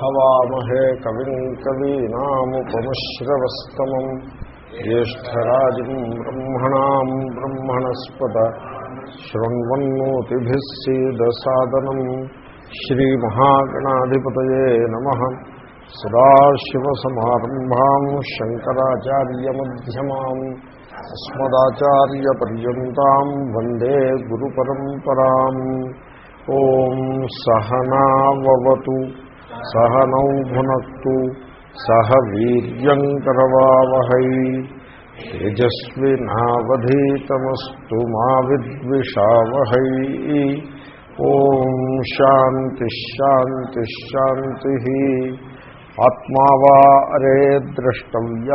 హవామహే కవిం కవీనాముపమశ్రవస్తమం. జ్యేష్టరాజం బ్రహ్మణా బ్రహ్మణస్పద శృణ్వన్నోతిభిస్సీదసాదనం శ్రీమహాగణాధిపతాశివసమారంభా శంకరాచార్యమ్యమా అస్మదాచార్యపర్యంతం వందే గురు పరంపరా ఓం సహనావతు సహనౌ భునక్తు సహ వీర్యంకరవావహై. తేజస్వినావధీతమస్తు మా విద్విషావహై. ఓం శాంతిశాంతిశాంతి ఆత్మా వా అరే ద్రష్టవ్య.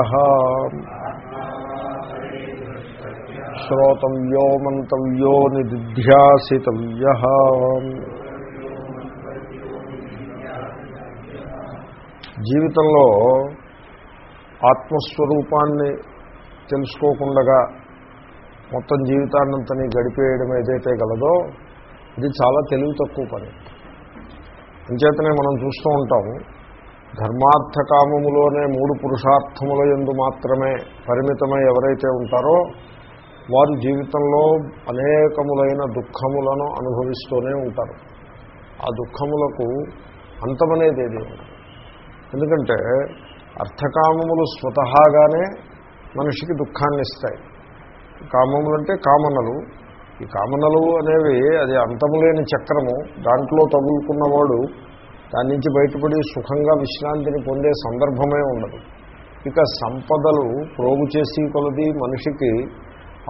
శ్రోతవ్యో మంతవ్యో నిదిధ్యాసితవ్య జీవితంలో ఆత్మస్వరూపాన్ని తెలుసుకోకుండా మొత్తం జీవితాన్నంతని గడిపేయడం ఏదైతే గలదో ఇది చాలా తెలివి తక్కువ పని. అంచేతనే మనం చూస్తూ ఉంటాము ధర్మార్థ కామములోనే మూడు పురుషార్థముల ఎందు మాత్రమే పరిమితమై ఎవరైతే ఉంటారో వారు జీవితంలో అనేకములైన దుఃఖములను అనుభవిస్తూనే ఉంటారు. ఆ దుఃఖములకు అంతమనేది ఏది ఉండదు. ఎందుకంటే అర్థకామములు స్వతహాగానే మనిషికి దుఃఖాన్ని ఇస్తాయి. కామములు అంటే కామనలు. ఈ కామనలు అనేవి అది అంతములేని చక్రము. దాంట్లో తగులుకున్నవాడు దాని నుంచి బయటపడి సుఖంగా విశ్రాంతిని పొందే సందర్భమే ఉండదు. ఇక సంపదలు ప్రోగు చేసి కొలది మనిషికి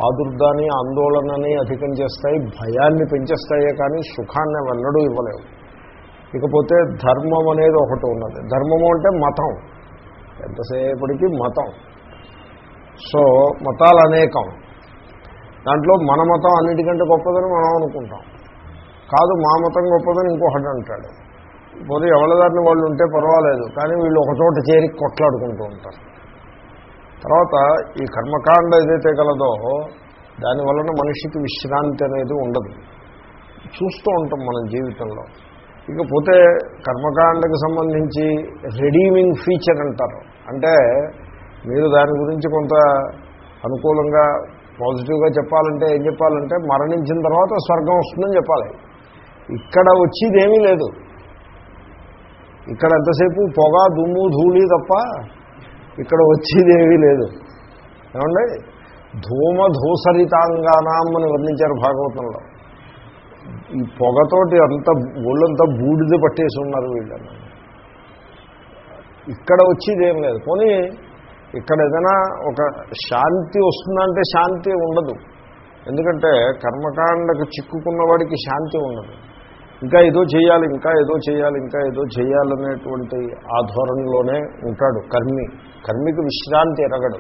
ఆదుర్దాన్ని ఆందోళనని అధికం చేస్తాయి భయాన్ని పెంచేస్తాయే కానీ సుఖాన్ని వెన్నడూ ఇవ్వలేవు. ఇకపోతే ధర్మం అనేది ఒకటి ఉన్నది. ధర్మము అంటే మతం. ఎంతసేపటికి మతం. సో మతాలు అనేకం దాంట్లో మన మతం అన్నిటికంటే గొప్పదని మనం అనుకుంటాం. కాదు మా మతం గొప్పదని ఇంకొకటి అంటాడు. పోతే ఎవరిదారిని వాళ్ళు ఉంటే పర్వాలేదు కానీ వీళ్ళు ఒకచోట చేరి కొట్లాడుకుంటూ ఉంటారు. తర్వాత ఈ కర్మకాండ ఏదైతే కలదో దానివలన మనిషికి విశ్రాంతి అనేది ఉండదు. చూస్తూ ఉంటాం మనం జీవితంలో. ఇకపోతే కర్మకాండకు సంబంధించి రెడీమింగ్ ఫీచర్ అంటారు. అంటే మీరు దాని గురించి కొంత అనుకూలంగా పాజిటివ్గా చెప్పాలంటే ఏం చెప్పాలంటే మరణించిన తర్వాత స్వర్గం వస్తుందని చెప్పాలి. ఇక్కడ వచ్చేది ఏమీ లేదు. ఇక్కడ ఎంతసేపు? పొగ దుమ్ము ధూళి తప్ప ఇక్కడ వచ్చేదేమీ లేదు. ఏమండి? ధూమధూసరితాంగానాం అని వర్ణించారు భాగవతంలో. ఈ పొగతోటి అంత ఒళ్ళంతా బూడిద పట్టేసి ఉన్నారు వీళ్ళని ఇక్కడ వచ్చేదేం లేదు. పోనీ ఇక్కడ ఏదైనా ఒక శాంతి వస్తుందంటే శాంతి ఉండదు. ఎందుకంటే కర్మకాండకు చిక్కుకున్న వాడికి శాంతి ఉండదు. ఇంకా ఏదో చేయాలి ఇంకా ఏదో చేయాలి ఇంకా ఏదో చేయాలనేటువంటి ఆ ధోరణిలోనే ఉంటాడు కర్మి. కర్మికి విశ్రాంతి ఎరగడు.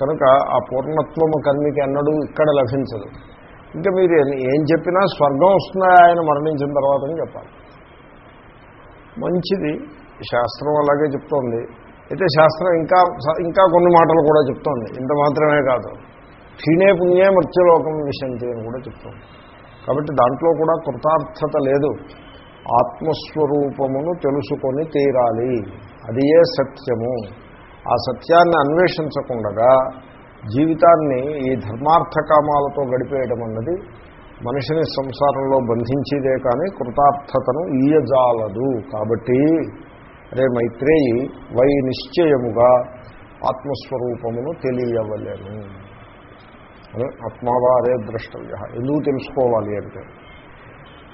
కనుక ఆ పూర్ణత్వము కర్మికి అన్నడు ఇక్కడ లభించదు. ఇంకా మీరు ఏం చెప్పినా స్వర్గం వస్తుందా ఆయన మరణించిన తర్వాత అని చెప్పాలి. మంచిది. శాస్త్రం అలాగే చెప్తోంది. అయితే శాస్త్రం ఇంకా ఇంకా కొన్ని మాటలు కూడా చెప్తోంది. ఇంత మాత్రమే కాదు. క్షీణే పుణ్యే మృత్యులోకం విశంతి అని కూడా చెప్తోంది. కాబట్టి దాంట్లో కూడా కృతార్థత లేదు. ఆత్మస్వరూపమును తెలుసుకొని తీరాలి. అది ఏ సత్యము. ఆ సత్యాన్ని అన్వేషించకుండా జీవితాన్ని ఈ ధర్మార్థకామాలతో గడిపేయడం అన్నది మనిషిని సంసారంలో బంధించేదే కానీ కృతార్థతను ఈయజాలదు. కాబట్టి రే మైత్రేయి వై నిశ్చయముగా ఆత్మస్వరూపమును తెలియవలేను ఆత్మావారే ద్రష్టవ్య ఎందుకు తెలుసుకోవాలి అంటే?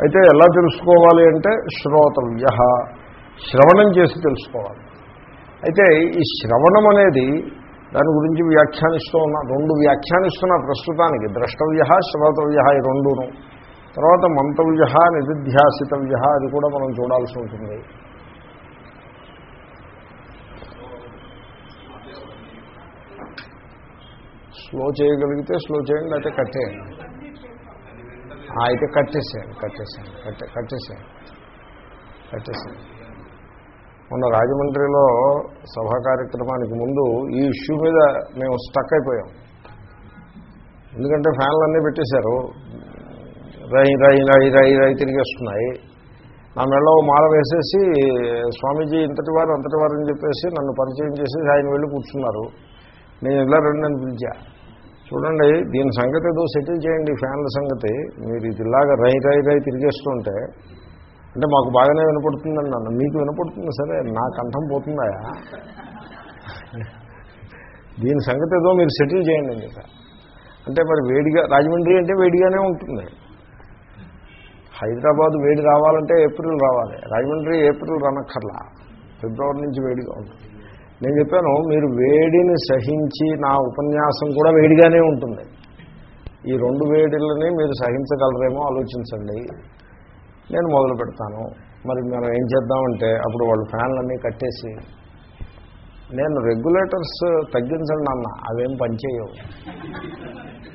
అయితే ఎలా తెలుసుకోవాలి అంటే శ్రోతవ్య శ్రవణం చేసి తెలుసుకోవాలి. అయితే ఈ శ్రవణం అనేది దాని గురించి వ్యాఖ్యానిస్తూ ఉన్నా. రెండు వ్యాఖ్యానిస్తున్నా ప్రస్తుతానికి. ద్రష్టవ్య శ్రోతవ్య ఈ రెండును. తర్వాత మంతవ్య నిధిధ్యాసితవ్య అది కూడా మనం చూడాల్సి ఉంటుంది. స్లో చేయగలిగితే స్లో చేయండి అయితే కట్టేయండి అయితే కట్టేసేయండి కట్టేసేయండి కట్టే కట్టేసేయండి కట్టేసేయండి మొన్న రాజమండ్రిలో సభా కార్యక్రమానికి ముందు ఈ ఇష్యూ మీద మేము స్టక్ అయిపోయాం. ఎందుకంటే ఫ్యాన్లు అన్నీ పెట్టేశారు. రై రై రై రై రై తిరిగేస్తున్నాయి. నా మెడలో మాల వేసేసి స్వామీజీ ఇంతటి వారు అంతటి వారు అని చెప్పేసి నన్ను పరిచయం చేసి ఆయన వెళ్ళి కూర్చున్నారు. నేను ఇలా రండి అని పిలిచా. చూడండి దీని సంగతి ఏదో సెటిల్ చేయండి ఫ్యాన్ల సంగతి. మీరు ఇది ఇలాగ రై రై రై తిరిగేస్తుంటే అంటే మాకు బాగానే వినపడుతుందండి నన్ను. మీకు వినపడుతుంది? సరే నా కంఠం పోతుందాయా దీని సంగతి ఏదో మీరు సెటిల్ చేయండి అని అంటే మరి వేడిగా రాజమండ్రి అంటే వేడిగానే ఉంటుంది. హైదరాబాద్ వేడి రావాలంటే ఏప్రిల్ రావాలి. రాజమండ్రి ఏప్రిల్ రనక్కర్లా. ఫిబ్రవరి నుంచి వేడిగా ఉంటుంది. నేను చెప్పాను మీరు వేడిని సహించి నా ఉపన్యాసం కూడా వేడిగానే ఉంటుంది. ఈ రెండు వేడిలని మీరు సహించగలరేమో ఆలోచించండి. నేను మొదలు పెడతాను. మరి మనం ఏం చేద్దామంటే అప్పుడు వాళ్ళు ఫ్యాన్లన్నీ కట్టేసి నేను రెగ్యులేటర్స్ తగ్గించండి అన్న అవేం పనిచేయవు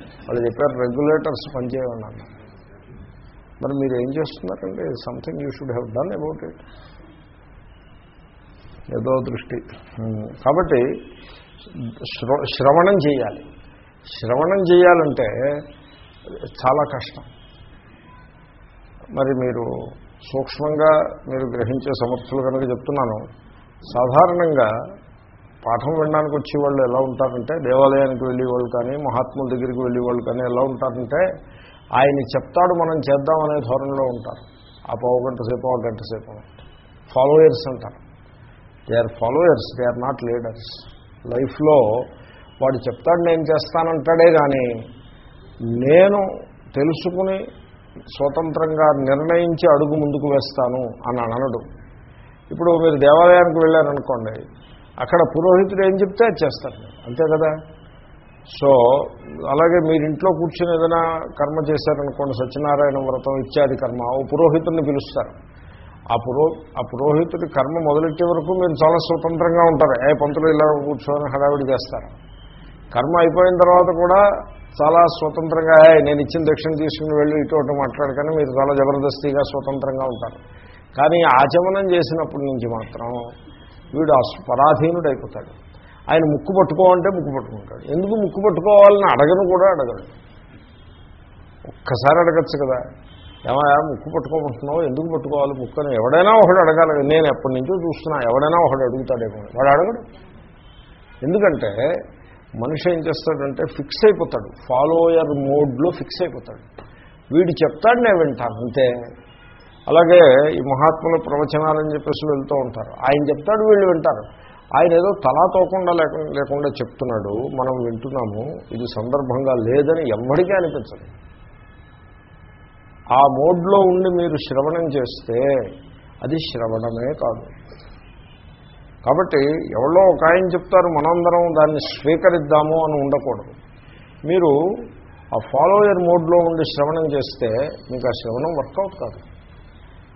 వాళ్ళు చెప్పారు రెగ్యులేటర్స్ పనిచేయండి అన్న. మరి మీరు ఏం చేస్తున్నారంటే something you should have done about it ఏదో దృష్టి. కాబట్టి శ్ర- శ్రవణం చేయాలి. శ్రవణం చేయాలంటే చాలా కష్టం. మరి మీరు సూక్ష్మంగా మీరు గ్రహించే సమర్థులు కనుక చెప్తున్నాను సాధారణంగా పాఠం వినడానికి వచ్చే వాళ్ళు ఎలా ఉంటారంటే దేవాలయానికి వెళ్ళేవాళ్ళు కానీ మహాత్ముల దగ్గరికి వెళ్ళేవాళ్ళు కానీ ఎలా ఉంటారంటే ఆయన చెప్తాడు మనం చేద్దాం అనే ధోరణిలో ఉంటారు. ఆ పావు గంట సేపు ఒక గంట సేపు ఫాలోయర్స్ అంటారు. They are followers they are not leaders లైఫ్లో వాడు చెప్తాడు నేను చేస్తానంటాడే కానీ నేను తెలుసుకుని స్వతంత్రంగా నిర్ణయించి అడుగు ముందుకు వేస్తాను అని అనడు. ఇప్పుడు మీరు దేవాలయానికి వెళ్ళారనుకోండి అక్కడ పురోహితుడు ఏం చెప్తే అది చేస్తారు. అంతే కదా? సో అలాగే మీరు ఇంట్లో కూర్చొని ఏదైనా కర్మ చేశారనుకోండి సత్యనారాయణ వ్రతం ఇత్యాది కర్మ ఓ పురోహితుడిని పిలుస్తారు. ఆ పురో ఆ పురోహితుడి కర్మ మొదలెట్టే వరకు మీరు చాలా స్వతంత్రంగా ఉంటారు. ఏ పంతులు ఇలా కూర్చొని హడావిడి చేస్తారు. కర్మ అయిపోయిన తర్వాత కూడా చాలా స్వతంత్రంగా నేను ఇచ్చిన దక్షిణ తీసుకుని వెళ్ళి ఇటు అటు మీరు చాలా జబర్దస్తిగా స్వతంత్రంగా ఉంటారు. కానీ ఆచమనం చేసినప్పటి నుంచి మాత్రం వీడు పరాధీనుడైపోతాడు. అయిపోతాడు ఆయన ముక్కు పట్టుకోవాలంటే ముక్కు పట్టుకుంటాడు. ఎందుకు ముక్కు పట్టుకోవాలని అడగను కూడా అడగడు. ఒక్కసారి అడగచ్చు కదా. ఏమయ్యా ముక్కు పట్టుకోమంటున్నావు? ఎందుకు పట్టుకోవాలి? ముక్కు అని ఎవడైనా ఒకడు అడగాలి. నేను ఎప్పటి నుంచో చూస్తున్నా ఎవడైనా ఒకడు అడుగుతాడేమో వాడు అడగడు. ఎందుకంటే మనిషి ఏం చేస్తాడంటే ఫిక్స్ అయిపోతాడు. ఫాలోయర్ మోడ్లో ఫిక్స్ అయిపోతాడు. వీడు చెప్తాడు నేను వింటాను అంతే. అలాగే ఈ మహాత్ముల ప్రవచనాలని చెప్పేసి వెళ్తూ ఉంటారు. ఆయన చెప్తాడు వీళ్ళు వింటారు. ఆయన ఏదో తలా తోకుండా లేకుండా లేకుండా చెప్తున్నాడు మనం వింటున్నాము ఇది సందర్భంగా లేదని ఎవ్వడికి అనిపించదు. ఆ మోడ్లో ఉండి మీరు శ్రవణం చేస్తే అది శ్రవణమే కాదు. కాబట్టి ఎవరో ఒక ఆయన చెప్తారు మనందరం దాన్ని స్వీకరిద్దాము అని ఉండకూడదు. మీరు ఆ ఫాలోయర్ మోడ్లో ఉండి శ్రవణం చేస్తే మీకు ఆ శ్రవణం వర్కౌట్ కాదు.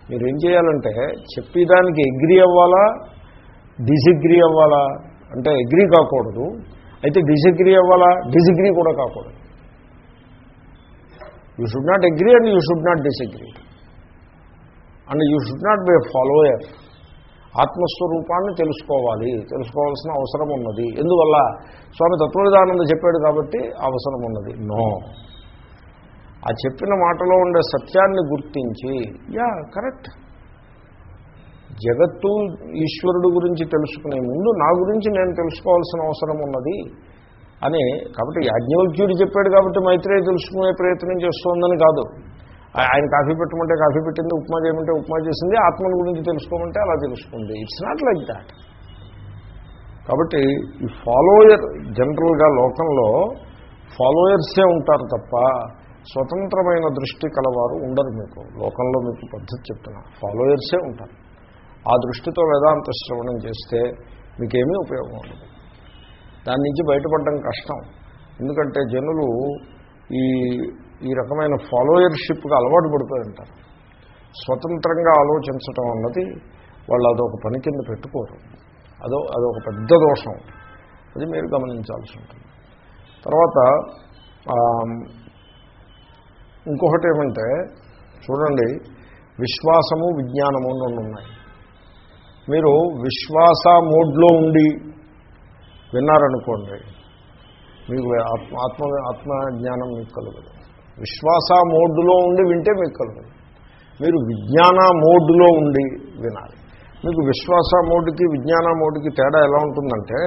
మీరు ఏం చేయాలంటే చెప్పేదానికి ఎగ్రీ అవ్వాలా డిజిగ్రీ అవ్వాలా? అంటే ఎగ్రీ కాకూడదు. అయితే డిజిగ్రీ అవ్వాలా డిజిగ్రీ కూడా కాకూడదు. You should not agree and you should not disagree and you should not be follower ఆత్మస్వరూపాన్ని తెలుసుకోవాలి తెలుసుకోవాల్సిన అవసరం ఉన్నది. ఎందువల్ల? స్వామి తత్వవిధానంద చెప్పాడు కాబట్టి అవసరం ఉన్నది. నో. ఆ చెప్పిన మాటలో ఉండే సత్యాన్ని గుర్తించి యా కరెక్ట్. జగత్తు ఈశ్వరుడు గురించి తెలుసుకునే ముందు నా గురించి నేను తెలుసుకోవాల్సిన అవసరం ఉన్నది అని కాబట్టి యాజ్ఞవల్క్యుడు చెప్పాడు కాబట్టి మైత్రేయ తెలుసుకునే ప్రయత్నం చేస్తోందని కాదు. ఆయన కాఫీ పెట్టమంటే కాఫీ పెట్టింది ఉప్మా చేయమంటే ఉప్మా చేసింది ఆత్మల గురించి తెలుసుకోమంటే అలా తెలుసుకుంది. ఇట్స్ నాట్ లైక్ దాట్ కాబట్టి ఈ ఫాలోయర్ జనరల్గా లోకంలో ఫాలోయర్సే ఉంటారు తప్ప స్వతంత్రమైన దృష్టి కలవారు ఉండరు మీకు. లోకంలో మీకు పద్ధతి చెప్తున్నా ఫాలోయర్సే ఉంటారు. ఆ దృష్టితో వేదాంత శ్రవణం చేస్తే మీకేమీ ఉపయోగం ఉండదు. దాని నుంచి బయటపడడం కష్టం. ఎందుకంటే జనులు ఈ ఈ రకమైన ఫాలోయర్షిప్కి అలవాటు పడిపోయి ఉంటారు స్వతంత్రంగా ఆలోచించటం అన్నది వాళ్ళు అదొక పని కింద పెట్టుకోరు. అదో అదొక పెద్ద దోషం. అది మీరు గమనించాల్సి ఉంటుంది. తర్వాత ఇంకొకటి ఏమంటే చూడండి విశ్వాసము విజ్ఞానము రెండు ఉన్నాయి. మీరు విశ్వాస మోడ్లో ఉండి విన్నారనుకోండి మీకు ఆత్మ ఆత్మ ఆత్మజ్ఞానం మీకు కలగదు. విశ్వాస మోడ్లో ఉండి వింటే మీకు కలుగుతుంది మీరు విజ్ఞాన మోడ్లో ఉండి వినాలి. మీకు విశ్వాస మోడ్కి విజ్ఞాన మోడ్కి తేడా ఎలా ఉంటుందంటే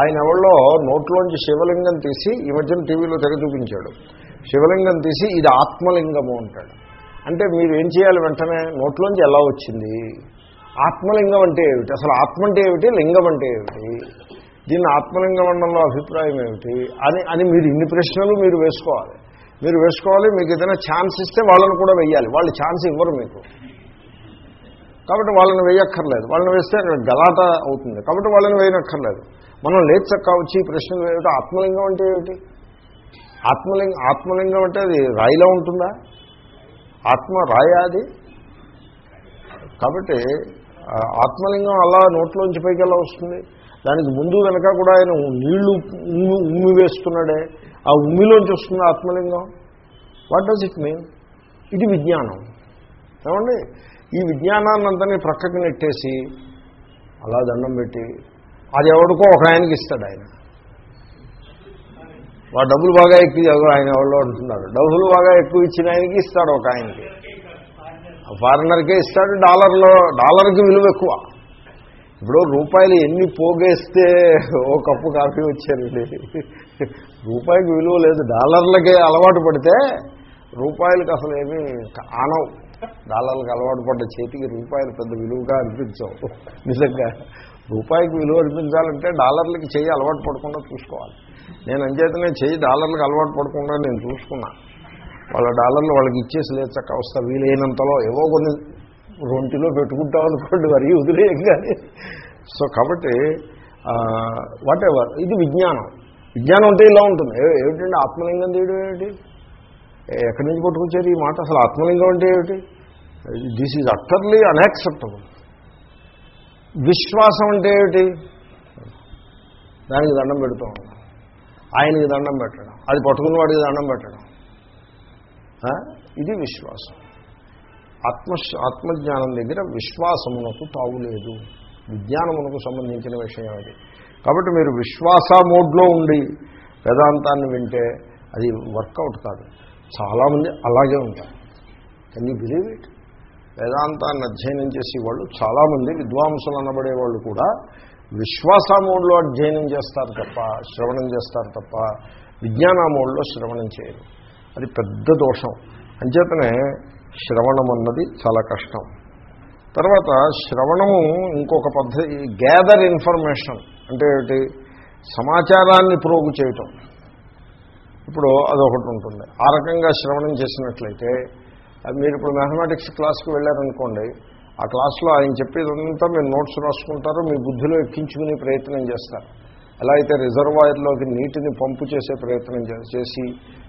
ఆయన ఎవరిలో నోట్లోంచి శివలింగం తీసి ఈ మధ్యన టీవీలో తెగ చూపించాడు. శివలింగం తీసి ఇది ఆత్మలింగము అంటాడు. అంటే మీరు ఏం చేయాలి వెంటనే? నోట్లోంచి ఎలా వచ్చింది? ఆత్మలింగం అంటే ఏమిటి? అసలు ఆత్మ అంటే ఏమిటి? లింగం అంటే ఏమిటి? దీన్ని ఆత్మలింగం అనడంలో అభిప్రాయం ఏమిటి? అని అని మీరు ఇన్ని ప్రశ్నలు మీరు వేసుకోవాలి. మీరు వేసుకోవాలి మీకు ఏదైనా ఛాన్స్ ఇస్తే వాళ్ళని కూడా వెయ్యాలి. వాళ్ళు ఛాన్స్ ఇవ్వరు మీకు. కాబట్టి వాళ్ళని వేయక్కర్లేదు వాళ్ళని వేస్తే గలాట అవుతుంది. కాబట్టి వాళ్ళని వేయనక్కర్లేదు. మనం లేచక్క వచ్చి ప్రశ్నలు ఏమిటి ఆత్మలింగం అంటే ఏమిటి? ఆత్మలింగం ఆత్మలింగం అంటే అది రాయిలో ఉంటుందా? ఆత్మ రాయా అది? కాబట్టి ఆత్మలింగం అలా నోట్లోంచి పైకి ఎలా వస్తుంది? దానికి ముందు వెనక కూడా ఆయన నీళ్ళు ఉమ్మి వేస్తున్నాడే. ఆ ఉమ్మిలోంచి వస్తుంది ఆత్మలింగం. వాట్ డస్ ఇట్ మీన్ ఇది విజ్ఞానం. ఏమండి? ఈ విజ్ఞానాన్ని అంతా ప్రక్కకి నెట్టేసి అలా దండం పెట్టి అది ఎవరికో ఒక ఆయనకి ఇస్తాడు ఆయన. వా డబ్బులు బాగా ఎక్కువ ఆయన ఎవరో అంటున్నారు డబ్బులు బాగా ఎక్కువ ఇచ్చిన ఆయనకి ఇస్తాడు ఒక ఆయనకి. ఫారినర్కే ఇస్తాడు డాలర్లో డాలర్కి విలువ ఎక్కువ. ఇప్పుడు రూపాయలు ఎన్ని పోగేస్తే ఓ కప్పు కాఫీ వచ్చారండి. రూపాయికి విలువ లేదు. డాలర్లకే అలవాటు పడితే రూపాయలకి అసలు ఏమీ ఆనవు డాలర్లకు అలవాటు పడ్డ చేతికి రూపాయలు పెద్ద విలువగా అనిపించవు. నిజంగా రూపాయికి విలువ అనిపించాలంటే డాలర్లకి చేయి అలవాటు పడకుండా చూసుకోవాలి. నేను అంచేతనే చేయి డాలర్లకు అలవాటు పడకుండా నేను చూసుకున్నా. వాళ్ళ డాలర్లు వాళ్ళకి ఇచ్చేసి లేదు చక్క వస్తా వీలైనంతలో ఏవో కొన్ని రొంటిలో పెట్టుకుంటాం అనుకోండి మరి వదిలేయం కానీ సో కాబట్టి వాట్ ఎవర్ ఇది విజ్ఞానం. విజ్ఞానం అంటే ఇలా ఉంటుంది. ఏమిటండి ఆత్మలింగం తీయడం ఏమిటి? ఎక్కడి నుంచి పట్టుకొచ్చారు ఈ మాట? అసలు ఆత్మలింగం అంటే ఏమిటి? దిస్ ఈజ్ అట్టర్లీ అన్యాక్సెప్టబుల్ విశ్వాసం అంటే ఏమిటి? దానికి దండం పెడుతూ. ఉన్నాం ఆయనకి దండం పెట్టడం. అది పట్టుకున్న వాడికి దండం పెట్టడం. ఇది విశ్వాసం. ఆత్మ ఆత్మజ్ఞానం దగ్గర విశ్వాసమునకు తావులేదు. విజ్ఞానమునకు సంబంధించిన విషయం అది. కాబట్టి మీరు విశ్వాస మోడ్లో ఉండి వేదాంతాన్ని వింటే అది వర్కౌట్ కాదు. చాలామంది అలాగే ఉంటారు. కెన్ యూ బిలీవ్ ఇట్ వేదాంతాన్ని అధ్యయనం చేసే వాళ్ళు చాలామంది విద్వాంసులు అనబడే వాళ్ళు కూడా విశ్వాస మోడ్లో అధ్యయనం చేస్తారు తప్ప శ్రవణం చేస్తారు తప్ప విజ్ఞాన మోడ్లో శ్రవణం చేయరు. అది పెద్ద దోషం. అంచేతనే శ్రవణం అన్నది చాలా కష్టం. తర్వాత శ్రవణము ఇంకొక పద్ధతి గ్యాదర్ ఇన్ఫర్మేషన్ అంటే ఏమిటి? సమాచారాన్ని ప్రోగు చేయటం. ఇప్పుడు అదొకటి ఉంటుంది. ఆ రకంగా శ్రవణం చేసినట్లయితే అది మీరు ఇప్పుడు మ్యాథమెటిక్స్ క్లాస్కి వెళ్ళారనుకోండి ఆ క్లాస్లో ఆయన చెప్పేదంతా మీరు నోట్స్ రాసుకుంటారు మీ బుద్ధిలో ఎక్కించుకునే ప్రయత్నం చేస్తారు. ఎలా అయితే రిజర్వాయర్లోకి నీటిని పంపు చేసే ప్రయత్నం చేసి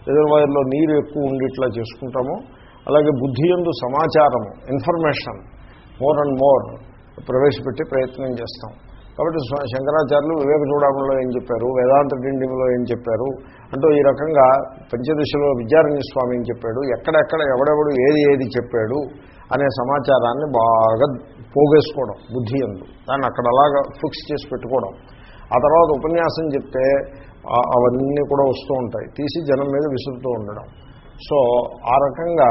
రిజర్వాయర్లో నీరు ఎక్కువ ఉండేట్లా చేసుకుంటామో. అలాగే బుద్ధి ఎందు సమాచారము ఇన్ఫర్మేషన్ మోర్ అండ్ మోర్ ప్రవేశపెట్టి ప్రయత్నం చేస్తాం. కాబట్టి శంకరాచార్యులు వివేక చూడంలో ఏం చెప్పారు? వేదాంత పిండిలో ఏం చెప్పారు? అంటూ ఈ రకంగా పంచదశలో విద్యారణ్య స్వామి ఏం చెప్పాడు? ఎక్కడెక్కడ ఎవడెవడు ఏది ఏది చెప్పాడు? అనే సమాచారాన్ని బాగా పోగేసుకోవడం బుద్ధి ఎందు. దాన్ని అక్కడ అలాగా ఫిక్స్ చేసి పెట్టుకోవడం. ఆ తర్వాత ఉపన్యాసం చెప్తే అవన్నీ కూడా వస్తూ ఉంటాయి. తీసి జనం మీద విసురుతూ ఉండడం. సో ఆ రకంగా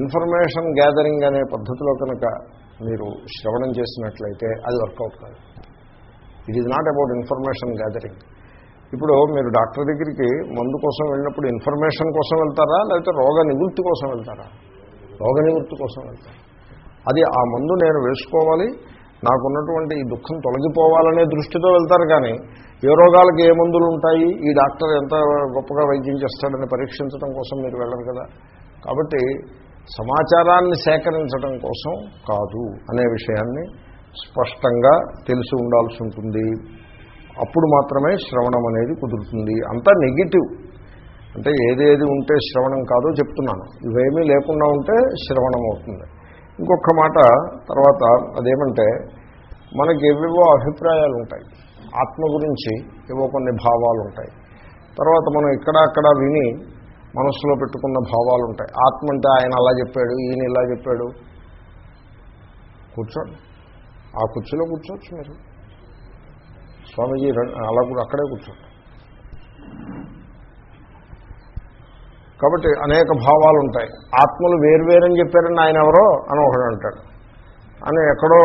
ఇన్ఫర్మేషన్ గ్యాదరింగ్ అనే పద్ధతిలో కనుక మీరు శ్రవణం చేసినట్లయితే అది వర్కౌట్ కాదు. It is not about information gathering ఇప్పుడు మీరు డాక్టర్ దగ్గరికి మందు కోసం వెళ్ళినప్పుడు ఇన్ఫర్మేషన్ కోసం వెళ్తారా? లేకపోతే రోగ నివృత్తి కోసం వెళ్తారా? రోగ నివృత్తి కోసం వెళ్తారు? అది ఆ మందు నేను వేసుకోవాలి. నాకున్నటువంటి ఈ దుఃఖం తొలగిపోవాలనే దృష్టితో వెళ్తారు కానీ ఏ రోగాలకు ఏ మందులు ఉంటాయి? ఈ డాక్టర్ ఎంత గొప్పగా వైద్యం చేస్తాడని పరీక్షించడం కోసం మీరు వెళ్ళరు కదా. కాబట్టి సమాచారాన్ని సేకరించడం కోసం కాదు అనే విషయాన్ని స్పష్టంగా తెలిసి ఉండాల్సి ఉంటుంది. అప్పుడు మాత్రమే శ్రవణం అనేది కుదురుతుంది. అంతా నెగిటివ్. అంటే ఏదేది ఉంటే శ్రవణం కాదో చెప్తున్నాను. ఇవేమీ లేకుండా ఉంటే శ్రవణం అవుతుంది. ఇంకొక మాట తర్వాత అదేమంటే మనకి ఏవేవో అభిప్రాయాలు ఉంటాయి. ఆత్మ గురించి ఏవో కొన్ని భావాలు ఉంటాయి. తర్వాత మనం ఇక్కడ అక్కడ విని మనస్సులో పెట్టుకున్న భావాలు ఉంటాయి. ఆత్మ అంటే ఆయన అలా చెప్పాడు ఈయన ఇలా చెప్పాడు. కూర్చోండి. ఆ కుర్చీలో కూర్చోవచ్చు మీరు. స్వామీజీ అలా కూడా అక్కడే కూర్చోండి. కాబట్టి అనేక భావాలు ఉంటాయి ఆత్మలు వేరువేరని చెప్పారని ఆయన ఎవరో అని ఒకడు అంటాడు. అని ఎక్కడో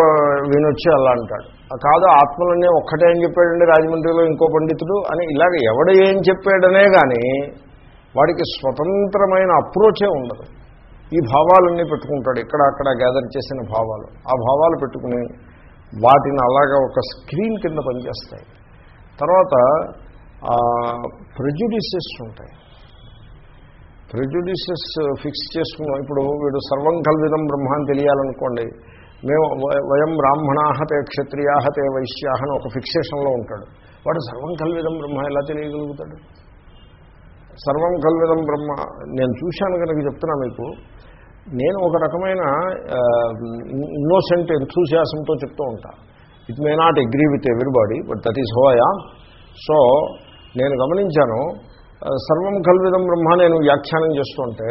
వినొచ్చి అలా అంటాడు. కాదు ఆత్మలన్నీ ఒక్కటే అని చెప్పాడండి రాజమండ్రిలో ఇంకో పండితుడు అని ఇలాగ ఎవడు ఏం చెప్పాడనే కానీ వాడికి స్వతంత్రమైన అప్రోచే ఉండదు. ఈ భావాలన్నీ పెట్టుకుంటాడు. ఇక్కడ అక్కడ గ్యాదర్ చేసిన భావాలు. ఆ భావాలు పెట్టుకుని వాటిని అలాగా ఒక స్క్రీన్ కింద పనిచేస్తాయి. తర్వాత ప్రెజుడిసెస్ ఉంటాయి. ప్రెజుడిసెస్ ఫిక్స్ చేసుకున్నాం. ఇప్పుడు వీడు సర్వం కల్విదం బ్రహ్మ అని తెలియాలనుకోండి మేము వ- వయం బ్రాహ్మణాహ తే క్షత్రియాహ తే వైశ్యాహ అని ఒక ఫిక్సేషన్లో ఉంటాడు. వాడు సర్వం కల్విదం బ్రహ్మ ఎలా తెలియగలుగుతాడు? సర్వం కల్విదం బ్రహ్మ నేను చూశాను కనుక చెప్తున్నా మీకు నేను ఒక రకమైన ఇన్నోసెంట్ ఎంథూసియాసంతో చెప్తూ ఉంటా. It may not agree with everybody but that is హోయా so నేను గమనించాను సర్వం కల్విదం బ్రహ్మ నేను వ్యాఖ్యానం చేస్తుంటే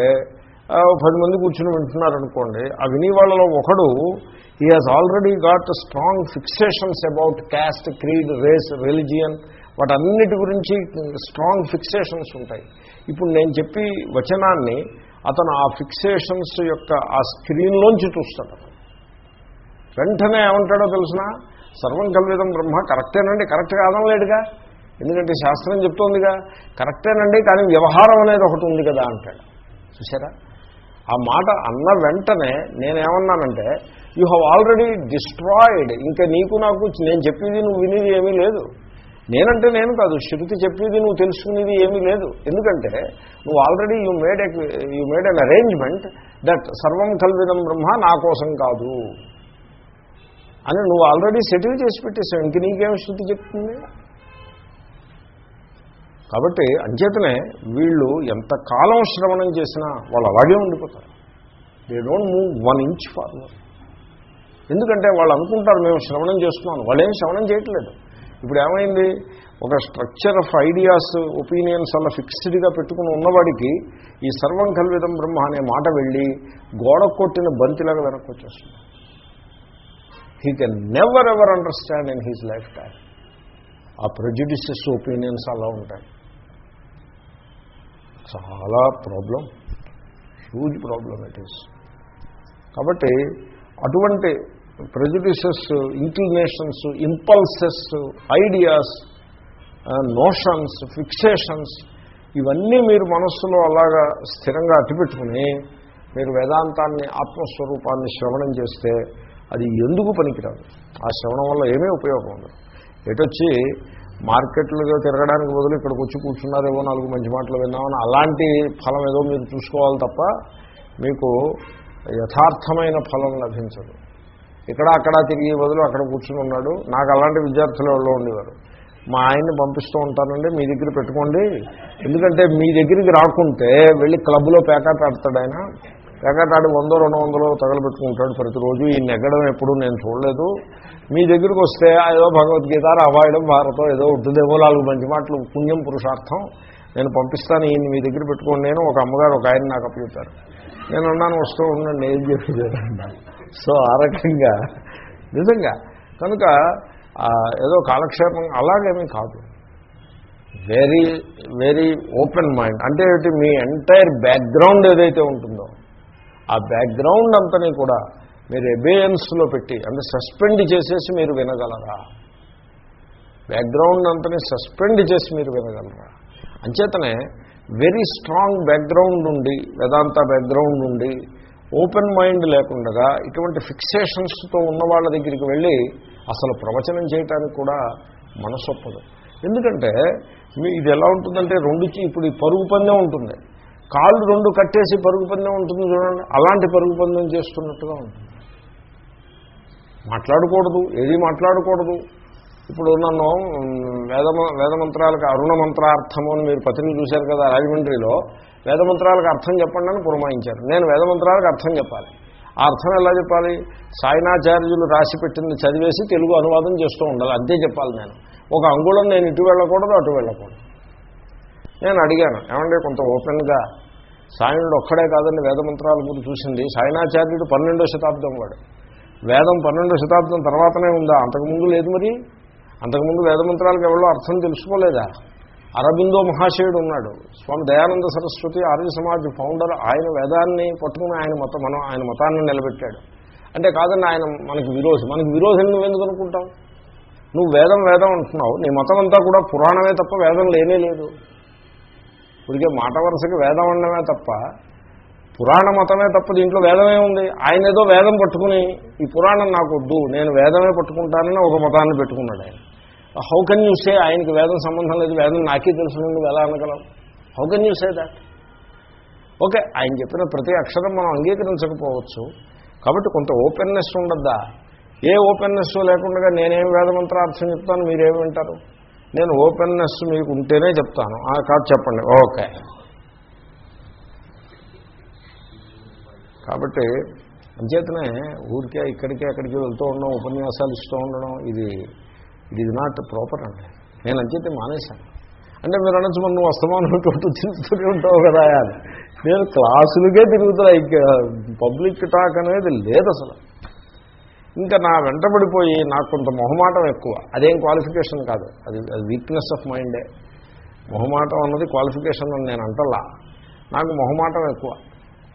పది మంది కూర్చుని వింటున్నారనుకోండి ఆ విని వాళ్ళలో ఒకడు he has already got strong fixations about caste creed race religion వాటన్నిటి గురించి స్ట్రాంగ్ ఫిక్సేషన్స్ ఉంటాయి. ఇప్పుడు నేను చెప్పి వచనాన్ని అతను ఆ ఫిక్సేషన్స్ యొక్క ఆ స్క్రీన్లోంచి చూస్తాడు వెంటనే ఏమంటాడో తెలిసిన? సర్వం కల్విదం బ్రహ్మ కరెక్టేనండి కరెక్ట్ కాదనలేడుగా ఎందుకంటే శాస్త్రం చెప్తోందిగా కరెక్టేనండి కానీ వ్యవహారం అనేది ఒకటి ఉంది కదా అంటాడు. చూసారా ఆ మాట అన్న వెంటనే నేనేమన్నానంటే యూ హ్యావ్ ఆల్రెడీ డిస్ట్రాయిడ్ ఇంకా నీకు నాకు నేను చెప్పేది నువ్వు వినేది ఏమీ లేదు. నేనంటే నేను కాదు. శృతి చెప్పేది నువ్వు తెలుసుకునేది ఏమీ లేదు. ఎందుకంటే నువ్వు already you made you made an arrangement that సర్వం కల్విదం బ్రహ్మ నా కోసం కాదు. అని నువ్వు ఆల్రెడీ సెటిల్ చేసి పెట్టేసావు. ఇంక నీకేం శృతి చెప్తుంది? కాబట్టి అంచేతనే వీళ్ళు ఎంత కాలం శ్రవణం చేసినా వాళ్ళు అలాగే ఉండిపోతారు. They don't move one inch forward ఎందుకంటే వాళ్ళు అనుకుంటారు మేము శ్రవణం చేస్తున్నాం. వాళ్ళేం శ్రవణం చేయట్లేదు. ఇప్పుడు ఏమైంది ఒక స్ట్రక్చర్ ఆఫ్ ఐడియాస్ ఒపీనియన్స్ అలా ఫిక్స్డ్గా పెట్టుకుని ఉన్నవాడికి ఈ సర్వం కల్విదం బ్రహ్మ అనే మాట వెళ్ళి గోడ కొట్టిన బంతిలాగా వెనక్కి వచ్చేస్తుంది. He can never ever understand in his life time ఆ ప్రొజ్యుడిసెస్ ఒపీనియన్స్ అలా ఉంటాయి. చాలా problem huge problem it is కాబట్టి అటువంటి prejudices inclinations impulses ideas notions fixations ఇవన్నీ మీరు మనస్సులో అలాగా స్థిరంగా అట్టిపెట్టుకుని మీరు వేదాంతాన్ని ఆత్మస్వరూపాన్ని శ్రవణం చేస్తే అది ఎందుకు పనికిరాదు? ఆ శ్రవణం వల్ల ఏమీ ఉపయోగం ఉండదు. ఎటొచ్చి మార్కెట్లుగా తిరగడానికి బదులు ఇక్కడికి వచ్చి కూర్చున్నారేమో నాలుగు మంచి మాటలు విన్నామని అలాంటి ఫలం ఏదో మీరు చూసుకోవాలి తప్ప మీకు యథార్థమైన ఫలం లభించదు. ఇక్కడ అక్కడ తిరిగి బదులు అక్కడ కూర్చుని ఉన్నాడు. నాకు అలాంటి విద్యార్థులు ఎవరో ఉండేవారు. మా ఆయన్ని పంపిస్తూ ఉంటానండి మీ దగ్గర పెట్టుకోండి. ఎందుకంటే మీ దగ్గరికి రాకుంటే వెళ్ళి క్లబ్లో పేకాట ఆడతాడు ఆయన. పేకాట ఆడి వందో రెండు వందలు తగలబెట్టుకుంటాడు ప్రతిరోజు. ఈ నెగ్గడం ఎప్పుడు నేను చూడలేదు. మీ దగ్గరికి వస్తే ఏదో భగవద్గీత రావాయడం భారతం ఏదో ఉంటుందేమో నాలుగు మంచి మాటలు పుణ్యం పురుషార్థం. నేను పంపిస్తాను ఈయన మీ దగ్గర పెట్టుకోండి. నేను ఒక అమ్మగారు ఒక ఆయన నాకు అప్పచెప్పారు. నేను అన్నాను వస్తూ ఉండండి ఏం చెప్పేది? సో ఆ రకంగా. నిజంగా. కనుక ఏదో కాలక్షేపం అలాగేమీ కాదు. వెరీ వెరీ ఓపెన్ మైండ్ అంటే మీ ఎంటైర్ బ్యాక్గ్రౌండ్ ఏదైతే ఉంటుందో ఆ బ్యాక్గ్రౌండ్ అంతని కూడా మీరు ఎబేయన్స్లో పెట్టి అంటే సస్పెండ్ చేసేసి మీరు వినగలరా? బ్యాక్గ్రౌండ్ అంతని సస్పెండ్ చేసి మీరు వినగలరా? అంచేతనే వెరీ స్ట్రాంగ్ బ్యాక్గ్రౌండ్ ఉండి వేదాంత బ్యాక్గ్రౌండ్ ఉండి ఓపెన్ మైండ్ లేకుండా ఇటువంటి ఫిక్సేషన్స్తో ఉన్న వాళ్ళ దగ్గరికి వెళ్ళి అసలు ప్రవచనం చేయటానికి కూడా మనసొప్పదు. ఎందుకంటే ఇది ఎలా ఉంటుందంటే రెండు ఇప్పుడు ఈ పరుగు పందెం ఉంటుంది. కాళ్ళు రెండు కట్టేసి పరుగు పందెం ఉంటుంది చూడండి. అలాంటి పరుగు పందెం చేస్తున్నట్టుగా ఉంటుంది. మాట్లాడకూడదు ఏది మాట్లాడకూడదు. ఇప్పుడు నన్ను మ్, వేద వేదమంత్రాలకు అరుణ మంత్రార్థము అని మీరు పత్రిక చూశారు కదా రాజమండ్రిలో. వేదమంత్రాలకు అర్థం చెప్పండి అని పురమాయించారు. నేను వేదమంత్రాలకు అర్థం చెప్పాలి. ఆ అర్థం ఎలా చెప్పాలి? సాయనాచార్యులు రాసి పెట్టింది చదివేసి తెలుగు అనువాదం చేస్తూ ఉండాలి. అంతే చెప్పాలి నేను. ఒక అంగుళం నేను ఇటు వెళ్ళకూడదు అటు వెళ్ళకూడదు. నేను అడిగాను ఏమంటే కొంత ఓపెన్గా సాయనుడు ఒక్కడే కాదండి వేదమంత్రాల గురించి చూసింది. సాయనాచార్యుడు పన్నెండో శతాబ్దం వాడు. వేదం పన్నెండో శతాబ్దం తర్వాతనే ఉందా? అంతకుముందు లేదు మరి. అంతకుముందు వేదమంత్రాలకు ఎవరో అర్థం తెలుసుకోలేదా? అరబిందో మహాశయుడు ఉన్నాడు. స్వామి దయానంద సరస్వతి ఆర్య సమాజ్ ఫౌండర్ ఆయన వేదాన్ని పట్టుకుని ఆయన మతం మనం ఆయన మతాన్ని నిలబెట్టాడు. అంటే కాదండి ఆయన మనకి విరోధి. మనకి విరోధం నువ్వు ఎందుకు అనుకుంటావు నువ్వు వేదం వేదం అంటున్నావు. నీ మతం అంతా కూడా పురాణమే తప్ప వేదం లేనే లేదు. ఇప్పటికే మాట వరుసకి వేదం అనడమే తప్ప పురాణ మతమే తప్ప దీంట్లో వేదమే ఉంది. ఆయన ఏదో వేదం పట్టుకుని ఈ పురాణం నాకు వద్దు నేను వేదమే పట్టుకుంటానని ఒక మతాన్ని పెట్టుకున్నాడు ఆయన. హౌ కెన్ యూ సే ఆయనకి వేదం సంబంధం లేదు? వేదం నాకే తెలుసు నువ్వు ఎలా అనగలవు? How can you say that okay ఆయన చెప్పిన ప్రతి అక్షరం మనం అంగీకరించకపోవచ్చు. కాబట్టి కొంత ఓపెన్నెస్ ఉండద్దా? ఏ ఓపెన్నెస్ లేకుండా నేనేం వేదమంత్రార్థం చెప్తాను మీరేం వింటారు? నేను ఓపెన్నెస్ మీకు ఉంటేనే చెప్తాను. ఆ, కాదు చెప్పండి. ఓకే కాబట్టి అంచేతనే ఊరికే ఇక్కడికి అక్కడికి వెళ్తూ ఉండడం ఉపన్యాసాలు ఇస్తూ ఉండడం ఇది ఇది ఈజ్ నాట్ ప్రాపర్ అండి నేను అంచేతే మానేశాను. అంటే మీరు అనొచ్చు మనం అస్తమానం చోటు తిరుగుతూనే ఉంటావు కదా అని. నేను క్లాసులకే తిరుగుతున్నా ఇంకా పబ్లిక్ టాక్ అనేది లేదు అసలు. ఇంకా నా వెంటబడిపోయి నాకు కొంత మొహమాటం ఎక్కువ. అదేం క్వాలిఫికేషన్ కాదు. అది అది వీక్నెస్ ఆఫ్ మైండే మొహమాటం అన్నది క్వాలిఫికేషన్ అని నేను అంటలా. నాకు మొహమాటం ఎక్కువ.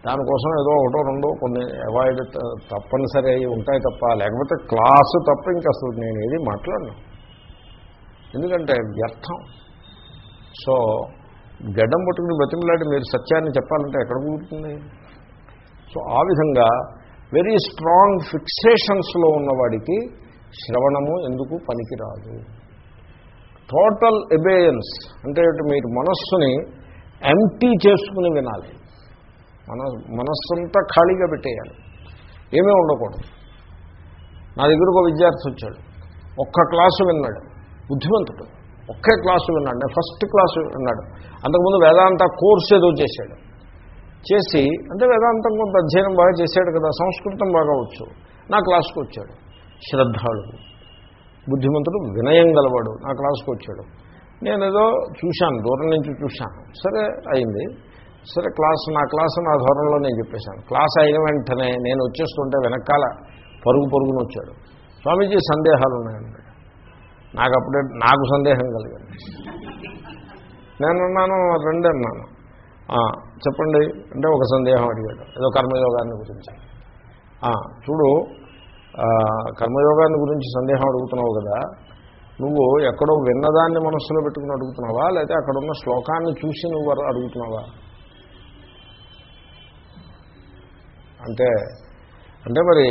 దానికోసం ఏదో ఒకటో రెండో కొన్ని అవాయిడ్ తప్పనిసరి అయి ఉంటాయి తప్ప లేకపోతే క్లాసు తప్ప ఇంకా అసలు నేను ఏది మాట్లాడను. ఎందుకంటే వ్యర్థం. సో గడ్డం పట్టుకుని బతిమలాడి మీరు సత్యాన్ని చెప్పాలంటే ఎక్కడ కుదురుతుంది? సో ఆ విధంగా వెరీ స్ట్రాంగ్ ఫిక్సేషన్స్లో ఉన్నవాడికి శ్రవణము ఎందుకు పనికిరాదు? టోటల్ ఎబేయన్స్ అంటే మీరు మనస్సుని ఎంటీ చేసుకుని వినాలి. మన మనస్సంతా ఖాళీగా పెట్టేయాలి. ఏమీ ఉండకూడదు. నా దగ్గరకు ఒక విద్యార్థి వచ్చాడు. ఒక్క క్లాసు విన్నాడు. బుద్ధిమంతుడు. ఒకే క్లాసు విన్నాడు. నేను ఫస్ట్ క్లాసు విన్నాడు. అంతకుముందు వేదాంత కోర్స్ ఏదో చేశాడు. చేసి అంటే వేదాంతం కొంత అధ్యయనం బాగా చేశాడు కదా సంస్కృతం బాగా వచ్చు. నా క్లాస్కి వచ్చాడు. శ్రద్ధాళుడు బుద్ధిమంతుడు వినయం గలవాడు. నా క్లాస్కి వచ్చాడు. నేనేదో చూశాను దూరం నుంచి చూశాను. సరే అయింది. సరే క్లాస్ నా క్లాస్ నా ధోరణిలో నేను చెప్పేశాను. క్లాస్ అయిన వెంటనే నేను వచ్చేస్తుంటే వెనకాల పరుగు పరుగున వచ్చాడు. స్వామీజీ సందేహాలు ఉన్నాయండి. నాకు అప్పుడే నాకు సందేహం కలిగింది. నేను అన్నాను రండి అన్నాను. చెప్పండి అంటే ఒక సందేహం అడిగాడు. ఏదో కర్మయోగాన్ని గురించి. చూడు కర్మయోగాన్ని గురించి సందేహం అడుగుతున్నావు కదా. నువ్వు ఎక్కడో విన్నదాన్ని మనస్సులో పెట్టుకుని అడుగుతున్నావా? లేకపోతే అక్కడ ఉన్న శ్లోకాన్ని చూసి నువ్వు అడుగుతున్నావా? అంటే అంటే మరి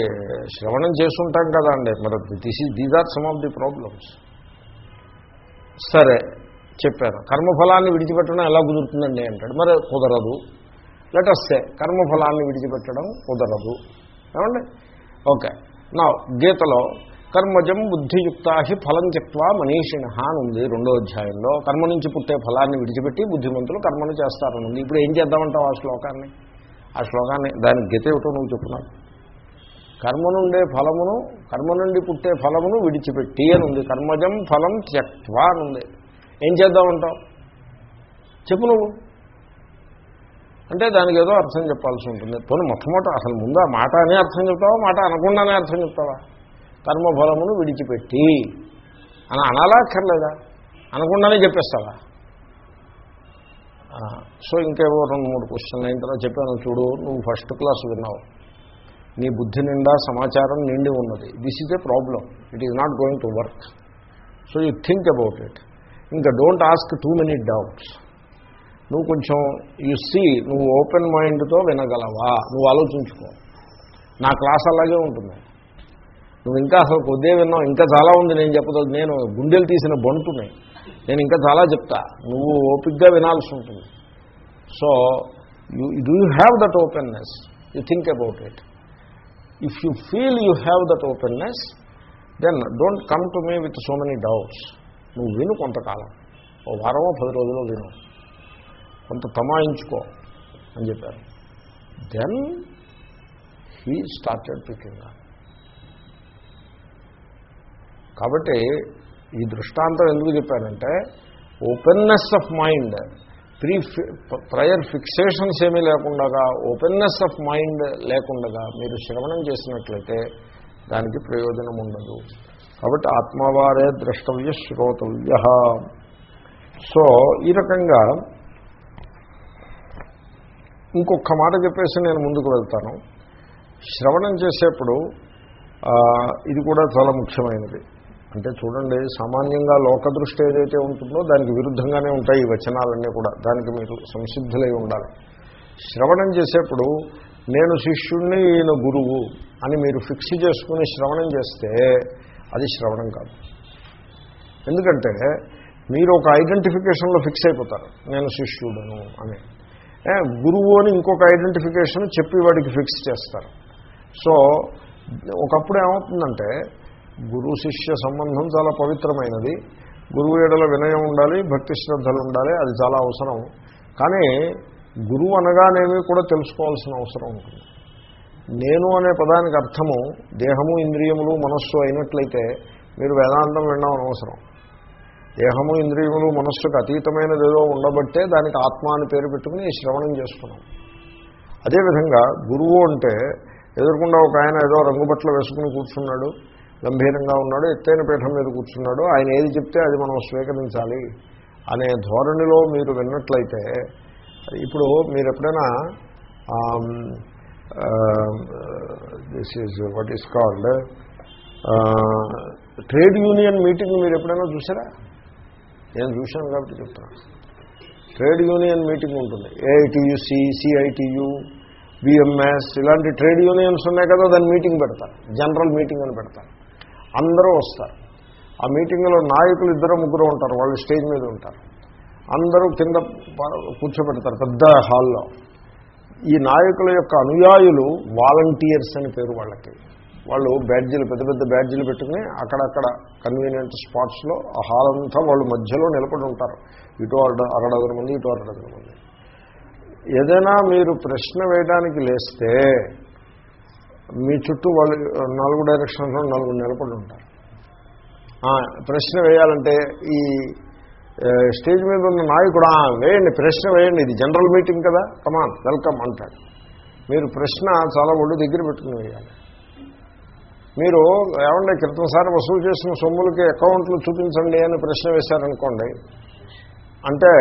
శ్రవణం చేస్తుంటాం కదా అండి. మరి this is these are some of the problems సరే చెప్పాను. కర్మఫలాన్ని విడిచిపెట్టడం ఎలా కుదురుతుందండి అంటాడు. మరి కుదరదు. లెటస్తే కర్మఫలాన్ని విడిచిపెట్టడం కుదరదు. ఏమండి? ఓకే. నా గీతలో కర్మజం బుద్ధియుక్త హి ఫలం చెక్వా మనీషిణ అని ఉంది రెండో అధ్యాయంలో. కర్మ నుంచి పుట్టే ఫలాన్ని విడిచిపెట్టి బుద్ధిమంతులు కర్మను చేస్తారని ఉంది. ఇప్పుడు ఏం చేద్దామంటావు ఆ శ్లోకాన్ని? ఆ శ్లోకాన్ని దాని గతి ఏమిటో నువ్వు చెప్తున్నావు కర్మ నుండే ఫలమును కర్మ నుండి పుట్టే ఫలమును విడిచిపెట్టి అని ఉంది కర్మజం ఫలం త్యక్వా అని ఉంది ఏం చేద్దామంటావు చెప్పు నువ్వు. అంటే దానికి ఏదో అర్థం చెప్పాల్సి ఉంటుంది. పోనీ మొట్టమొదట అసలు ముందు ఆ మాట అనే అర్థం చెప్తావా? మాట అనకుండానే అర్థం చెప్తావా? కర్మఫలమును విడిచిపెట్టి. అని అనాలా అక్కర్లేదా అనకుండానే చెప్పేస్తావా? సో ఇంకేవో రెండు మూడు క్వశ్చన్లు అయిన తర్వాత చెప్పాను చూడు నువ్వు ఫస్ట్ క్లాస్ విన్నావు. నీ బుద్ధి నిండా సమాచారం నిండి ఉన్నది. This is a problem it is not going to work so you think about it ఇంకా don't ask too many doubts నువ్వు కొంచెం యు సీ నువ్వు ఓపెన్ మైండ్తో వినగలవా? నువ్వు ఆలోచించుకో. నా క్లాస్ అలాగే ఉంటుంది. నువ్వు ఇంకా అసలు కొద్దే విన్నావు ఇంకా చాలా ఉంది నేను చెప్పదు నేను గుండెలు తీసిన బంటుని నేను ఇంకా చాలా చెప్తా. నువ్వు ఓపిక్గా వినాల్సి ఉంటుంది. So you do you have that openness you think about it if you feel you have that openness then don't come to me with so many doubts నువ్వు విను కొంతకాలం. ఓ వారమో పది రోజుల్లో విను. కొంత తమాయించుకో అని చెప్పారు. దెన్ హీ స్టార్టెడ్ పికింగ్ కాబట్టి ఈ దృష్టాంతం ఎందుకు చెప్పానంటే openness of mind pre prior fixations ఏమీ లేకుండా ఓపెన్నెస్ ఆఫ్ మైండ్ లేకుండా మీరు శ్రవణం చేసినట్లయితే దానికి ప్రయోజనం ఉండదు. కాబట్టి ఆత్మవారే ద్రష్టవ్య శ్రోతవ్య. సో ఈ రకంగా ఇంకొక మాట చెప్పేసి నేను ముందుకు వెళ్తాను. శ్రవణం చేసేప్పుడు ఇది కూడా చాలా ముఖ్యమైనది. అంటే చూడండి సామాన్యంగా లోకదృష్టి ఏదైతే ఉంటుందో దానికి విరుద్ధంగానే ఉంటాయి ఈ వచనాలన్నీ కూడా. దానికి మీరు సంసిద్ధులై ఉండాలి. శ్రవణం చేసేప్పుడు నేను శిష్యుణ్ణి ఈయన గురువు అని మీరు ఫిక్స్ చేసుకుని శ్రవణం చేస్తే అది శ్రవణం కాదు. ఎందుకంటే మీరు ఒక ఐడెంటిఫికేషన్లో ఫిక్స్ అయిపోతారు. నేను శిష్యుడను అని. గురువు అని ఇంకొక ఐడెంటిఫికేషన్ చెప్పి వాడికి ఫిక్స్ చేస్తారు. సో ఒకప్పుడు ఏమవుతుందంటే గురు శిష్య సంబంధం చాలా పవిత్రమైనది. గురువు ఏడల వినయం ఉండాలి భక్తి శ్రద్ధలు ఉండాలి అది చాలా అవసరం. కానీ గురువు అనగానేమి కూడా తెలుసుకోవాల్సిన అవసరం ఉంటుంది. నేను అనే పదానికి అర్థము దేహము ఇంద్రియములు మనస్సు అయినట్లయితే మీరు వేదాంతం వినడం అనవసరం. దేహము ఇంద్రియములు మనస్సుకు అతీతమైనది ఏదో ఉండబట్టే దానికి ఆత్మ అని పేరు పెట్టుకుని శ్రవణం చేసుకున్నాం. అదేవిధంగా గురువు అంటే ఎదుర్కొండా ఒక ఆయన ఏదో రంగుబట్టలు వేసుకుని కూర్చున్నాడు. గంభీరంగా ఉన్నాడు ఎత్తైన పీఠం మీద కూర్చున్నాడు. ఆయన ఏది చెప్తే అది మనం స్వీకరించాలి అనే ధోరణిలో మీరు విన్నట్లయితే ఇప్పుడు మీరు ఎప్పుడైనా this is what is called trade union meeting మీరు ఎప్పుడైనా చూసారా నేను చూశాను కాబట్టి చెప్తాను ట్రేడ్ యూనియన్ మీటింగ్ ఉంటుంది. ఏఐటియుసి సిఐటియు బిఎంఎస్ ఇలాంటి ట్రేడ్ యూనియన్స్ ఉన్నాయి కదా దాని మీటింగ్ పెడతారు. జనరల్ మీటింగ్ అని పెడతారు. అందరూ వస్తారు. ఆ మీటింగ్లో నాయకులు ఇద్దరు ముగ్గురు ఉంటారు వాళ్ళు స్టేజ్ మీద ఉంటారు. అందరూ కింద కూర్చోబెడతారు పెద్ద హాల్లో. ఈ నాయకుల యొక్క అనుయాయులు వాలంటీర్స్ అని పేరు వాళ్ళకి. వాళ్ళు బ్యాడ్జీలు పెద్ద పెద్ద బ్యాడ్జీలు పెట్టుకుని అక్కడక్కడ కన్వీనియంట్ స్పాట్స్లో ఆ హాల్ అంతా వాళ్ళు మధ్యలో నిలబడి ఉంటారు. ఇటు అరడ అరడదరు మంది ఇటు అరడదరు మంది ఏదైనా మీరు ప్రశ్న వేయడానికి లేస్తే మీ చుట్టూ వాళ్ళు నాలుగు డైరెక్షన్లో నలుగురు నిలబడి ఉంటారు. ప్రశ్న వేయాలంటే ఈ స్టేజ్ మీద ఉన్న నాయకుడు వేయండి ప్రశ్న వేయండి ఇది జనరల్ మీటింగ్ కదా కమాన్ వెల్కమ్ అంటాడు. మీరు ప్రశ్న చాలా ఒళ్ళు దగ్గర పెట్టుకుని వేయాలి. మీరు ఏమంటే క్రితంసారి వసూలు చేసిన సొమ్ములకి అకౌంట్లు చూపించండి అని ప్రశ్న వేశారనుకోండి అంటే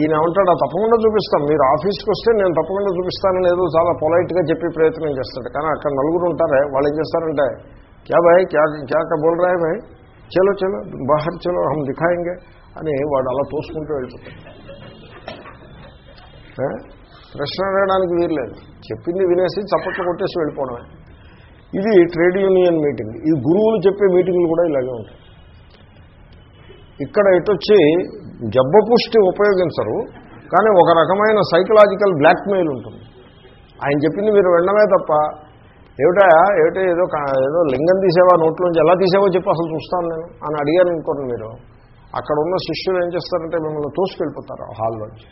ఈయన ఏమంటాడు "ఆ, తప్పకుండా చూపిస్తాం. మీరు ఆఫీస్కి వస్తే నేను తప్పకుండా చూపిస్తానని ఏదో చాలా పొలైట్గా చెప్పి ప్రయత్నం చేస్తాడు. కానీ అక్కడ నలుగురు ఉంటారే వాళ్ళు ఏం చేస్తారంటే క్యా భాయ్ క్యా క్యా బోల్ రాయ్ భాయ్? చలో చలో బాహర్ చలో హమ్ దిఖాయింగే అని వాడు అలా తోసుకుంటూ వెళ్ళిపోతాడు. ప్రశ్న అడగడానికి వీర్లేదు చెప్పింది వినేసి చప్పట్లు కొట్టేసి వెళ్ళిపోవడమే. ఇది ట్రేడ్ యూనియన్ మీటింగ్. ఈ గురువులు చెప్పే మీటింగ్లు కూడా ఇలాగే ఉంటాయి. ఇక్కడ ఎటొచ్చి జబ్బపుష్టి ఉపయోగించరు కానీ ఒక రకమైన సైకలాజికల్ బ్లాక్మెయిల్ ఉంటుంది. ఆయన చెప్పింది మీరు వినడమే తప్ప ఏమిటా ఏమిటో ఏదో ఏదో లింగం తీసేవా నోట్లోంచి ఎలా తీసేవో చెప్పి అసలు చూస్తాను నేను అని అడిగారు అనుకోండి మీరు. అక్కడ ఉన్న శిష్యులు ఏం చేస్తారంటే మిమ్మల్ని తోసుకెళ్ళిపోతారు ఆ హాల్లోంచి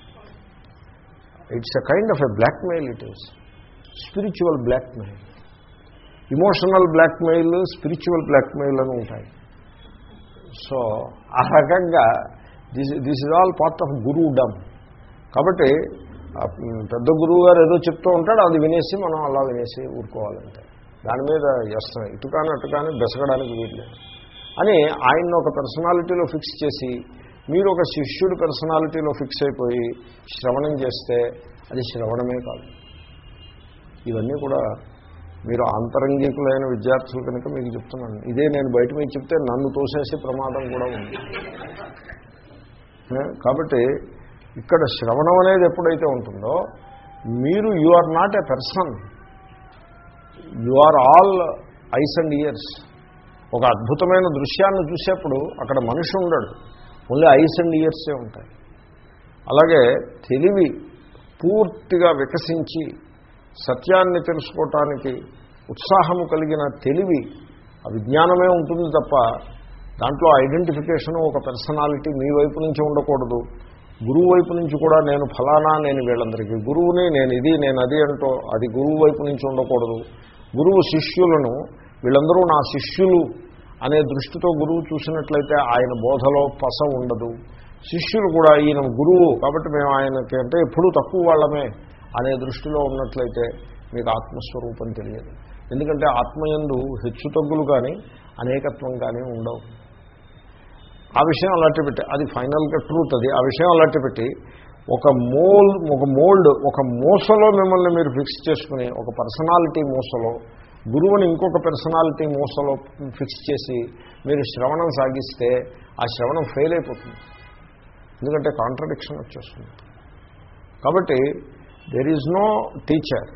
it's a kind of a blackmail it is spiritual blackmail emotional blackmail spiritual blackmail అని ఉంటాయి. సో ఆ రకంగా this this is all part of గురువుడమ్ కాబట్టి పెద్ద గురువు గారు ఏదో చెప్తూ ఉంటాడు అది వినేసి మనం అలా వినేసి ఊరుకోవాలంటే దాని మీద చేస్తాం ఇటు కానీ అటు కానీ బెసగడానికి వీల్లేదు. అని ఆయన్ని ఒక పర్సనాలిటీలో ఫిక్స్ చేసి మీరు ఒక శిష్యుడి పర్సనాలిటీలో ఫిక్స్ అయిపోయి శ్రవణం చేస్తే అది శ్రవణమే కాదు. ఇవన్నీ కూడా మీరు అంతరంగికులైన విద్యార్థులు కనుక మీకు చెప్తున్నాను. ఇదే నేను బయట మీకు చెప్తే నన్ను తోసేసే ప్రమాదం కూడా ఉంది. కాబట్టి ఇక్కడ శ్రవణం అనేది ఎప్పుడైతే ఉంటుందో మీరు you are not a person you are all eyes and ears ఒక అద్భుతమైన దృశ్యాన్ని చూసేప్పుడు అక్కడ మనిషి ఉండడు. ఓన్లీ ఐస్ అండ్ ఇయర్సే ఉంటాయి. అలాగే తెలివి పూర్తిగా వికసించి సత్యాన్ని తెలుసుకోవటానికి ఉత్సాహము కలిగిన తెలివి ఆ విజ్ఞానమే ఉంటుంది తప్ప దాంట్లో ఐడెంటిఫికేషన్ ఒక పర్సనాలిటీ మీ వైపు నుంచి ఉండకూడదు. గురువు వైపు నుంచి కూడా నేను ఫలానా నేను వీళ్ళందరికీ గురువుని నేను ఇది నేను అది అంటూ అది గురువు వైపు నుంచి ఉండకూడదు. గురువు శిష్యులను వీళ్ళందరూ నా శిష్యులు అనే దృష్టితో గురువు చూసినట్లయితే ఆయన బోధలో పస ఉండదు. శిష్యులు కూడా ఈయన గురువు కాబట్టి మేము ఆయనకి అంటే ఎప్పుడూ తక్కువ వాళ్ళమే. అనే దృష్టిలో ఉన్నట్లయితే మీకు ఆత్మస్వరూపం తెలియదు. ఎందుకంటే ఆత్మయందు హెచ్చుతగ్గులు కానీ అనేకత్వం కానీ ఉండవు. ఆ విషయం అలాంటి పెట్టి అది ఫైనల్గా ట్రూత్ అది. ఆ విషయం అలాంటి పెట్టి ఒక మోల్ ఒక మోల్డ్ ఒక మూసలో మిమ్మల్ని మీరు ఫిక్స్ చేసుకుని ఒక పర్సనాలిటీ మూసలో గురువుని ఇంకొక పర్సనాలిటీ మూసలో ఫిక్స్ చేసి మీరు శ్రవణం సాగిస్తే ఆ శ్రవణం ఫెయిల్ అయిపోతుంది. ఎందుకంటే కాంట్రడిక్షన్ వచ్చేస్తుంది. కాబట్టి there is no teacher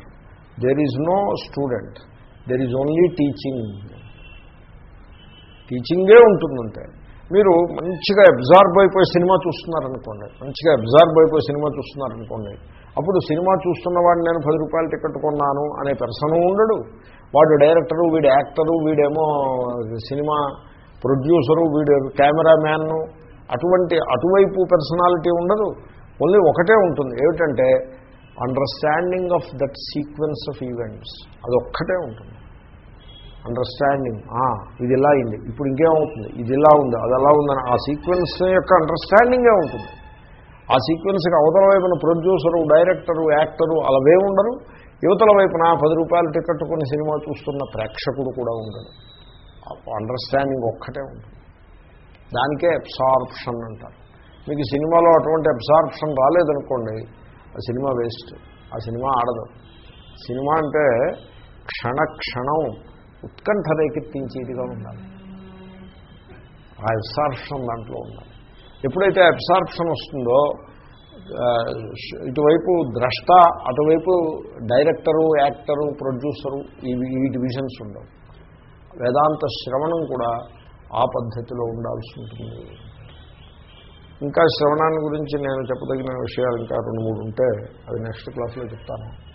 there is no student there is only teaching టీచింగే ఉంటుందంటే. మీరు మంచిగా అబ్జార్బ్ అయిపోయి సినిమా చూస్తున్నారనుకోండి. మంచిగా అబ్జార్బ్ అయిపోయి సినిమా చూస్తున్నారనుకోండి. అప్పుడు సినిమా చూస్తున్న వాడిని నేను పది రూపాయలు టికెట్ కొన్నాను అనే పెర్సన్ ఉండడు. వాడు డైరెక్టరు వీడు యాక్టరు వీడేమో సినిమా ప్రొడ్యూసరు వీడు కెమెరామ్యాన్ను అటువంటి అటువైపు పర్సనాలిటీ ఉండదు. ఓన్లీ ఒకటే ఉంటుంది. ఏమిటంటే understanding of that sequence of events అది ఒక్కటే ఉంటుంది అండర్స్టాండింగ్ ఇది ఇలా అయింది. ఇప్పుడు ఇంకేమవుతుంది ఇది ఇలా ఉంది. అది ఎలా ఉందని ఆ సీక్వెన్స్ యొక్క అండర్స్టాండింగే ఉంటుంది. ఆ సీక్వెన్స్కి అవతల వైపున ప్రొడ్యూసరు డైరెక్టరు యాక్టరు అలావే ఉండరు. యువతల వైపున పది రూపాయలు టికెట్ కొన్ని సినిమా చూస్తున్న ప్రేక్షకుడు కూడా ఉండడు. అండర్స్టాండింగ్ ఒక్కటే ఉంటుంది. దానికే అబ్సార్ప్షన్ అంటారు. మీకు సినిమాలో అటువంటి అబ్సార్ప్షన్ రాలేదనుకోండి ఆ సినిమా వేస్ట్. ఆ సినిమా ఆడదు. సినిమా అంటే క్షణ క్షణం ఉత్కంఠ రేకెత్తించేదిగా ఉండాలి. ఆ అబ్సార్ప్షన్ దాంట్లో ఉండాలి. ఎప్పుడైతే అబ్సార్ప్షన్ వస్తుందో ఇటువైపు ద్రష్ట అటువైపు డైరెక్టరు యాక్టరు ప్రొడ్యూసరు ఇవి ఈ డివిజన్స్ ఉండవు. వేదాంత శ్రవణం కూడా ఆ పద్ధతిలో ఉండాల్సి ఉంటుంది. ఇంకా శ్రవణాన్ని గురించి నేను చెప్పదగిన విషయాలు ఇంకా రెండు మూడు ఉంటే అది నెక్స్ట్ క్లాస్లో చెప్తాను.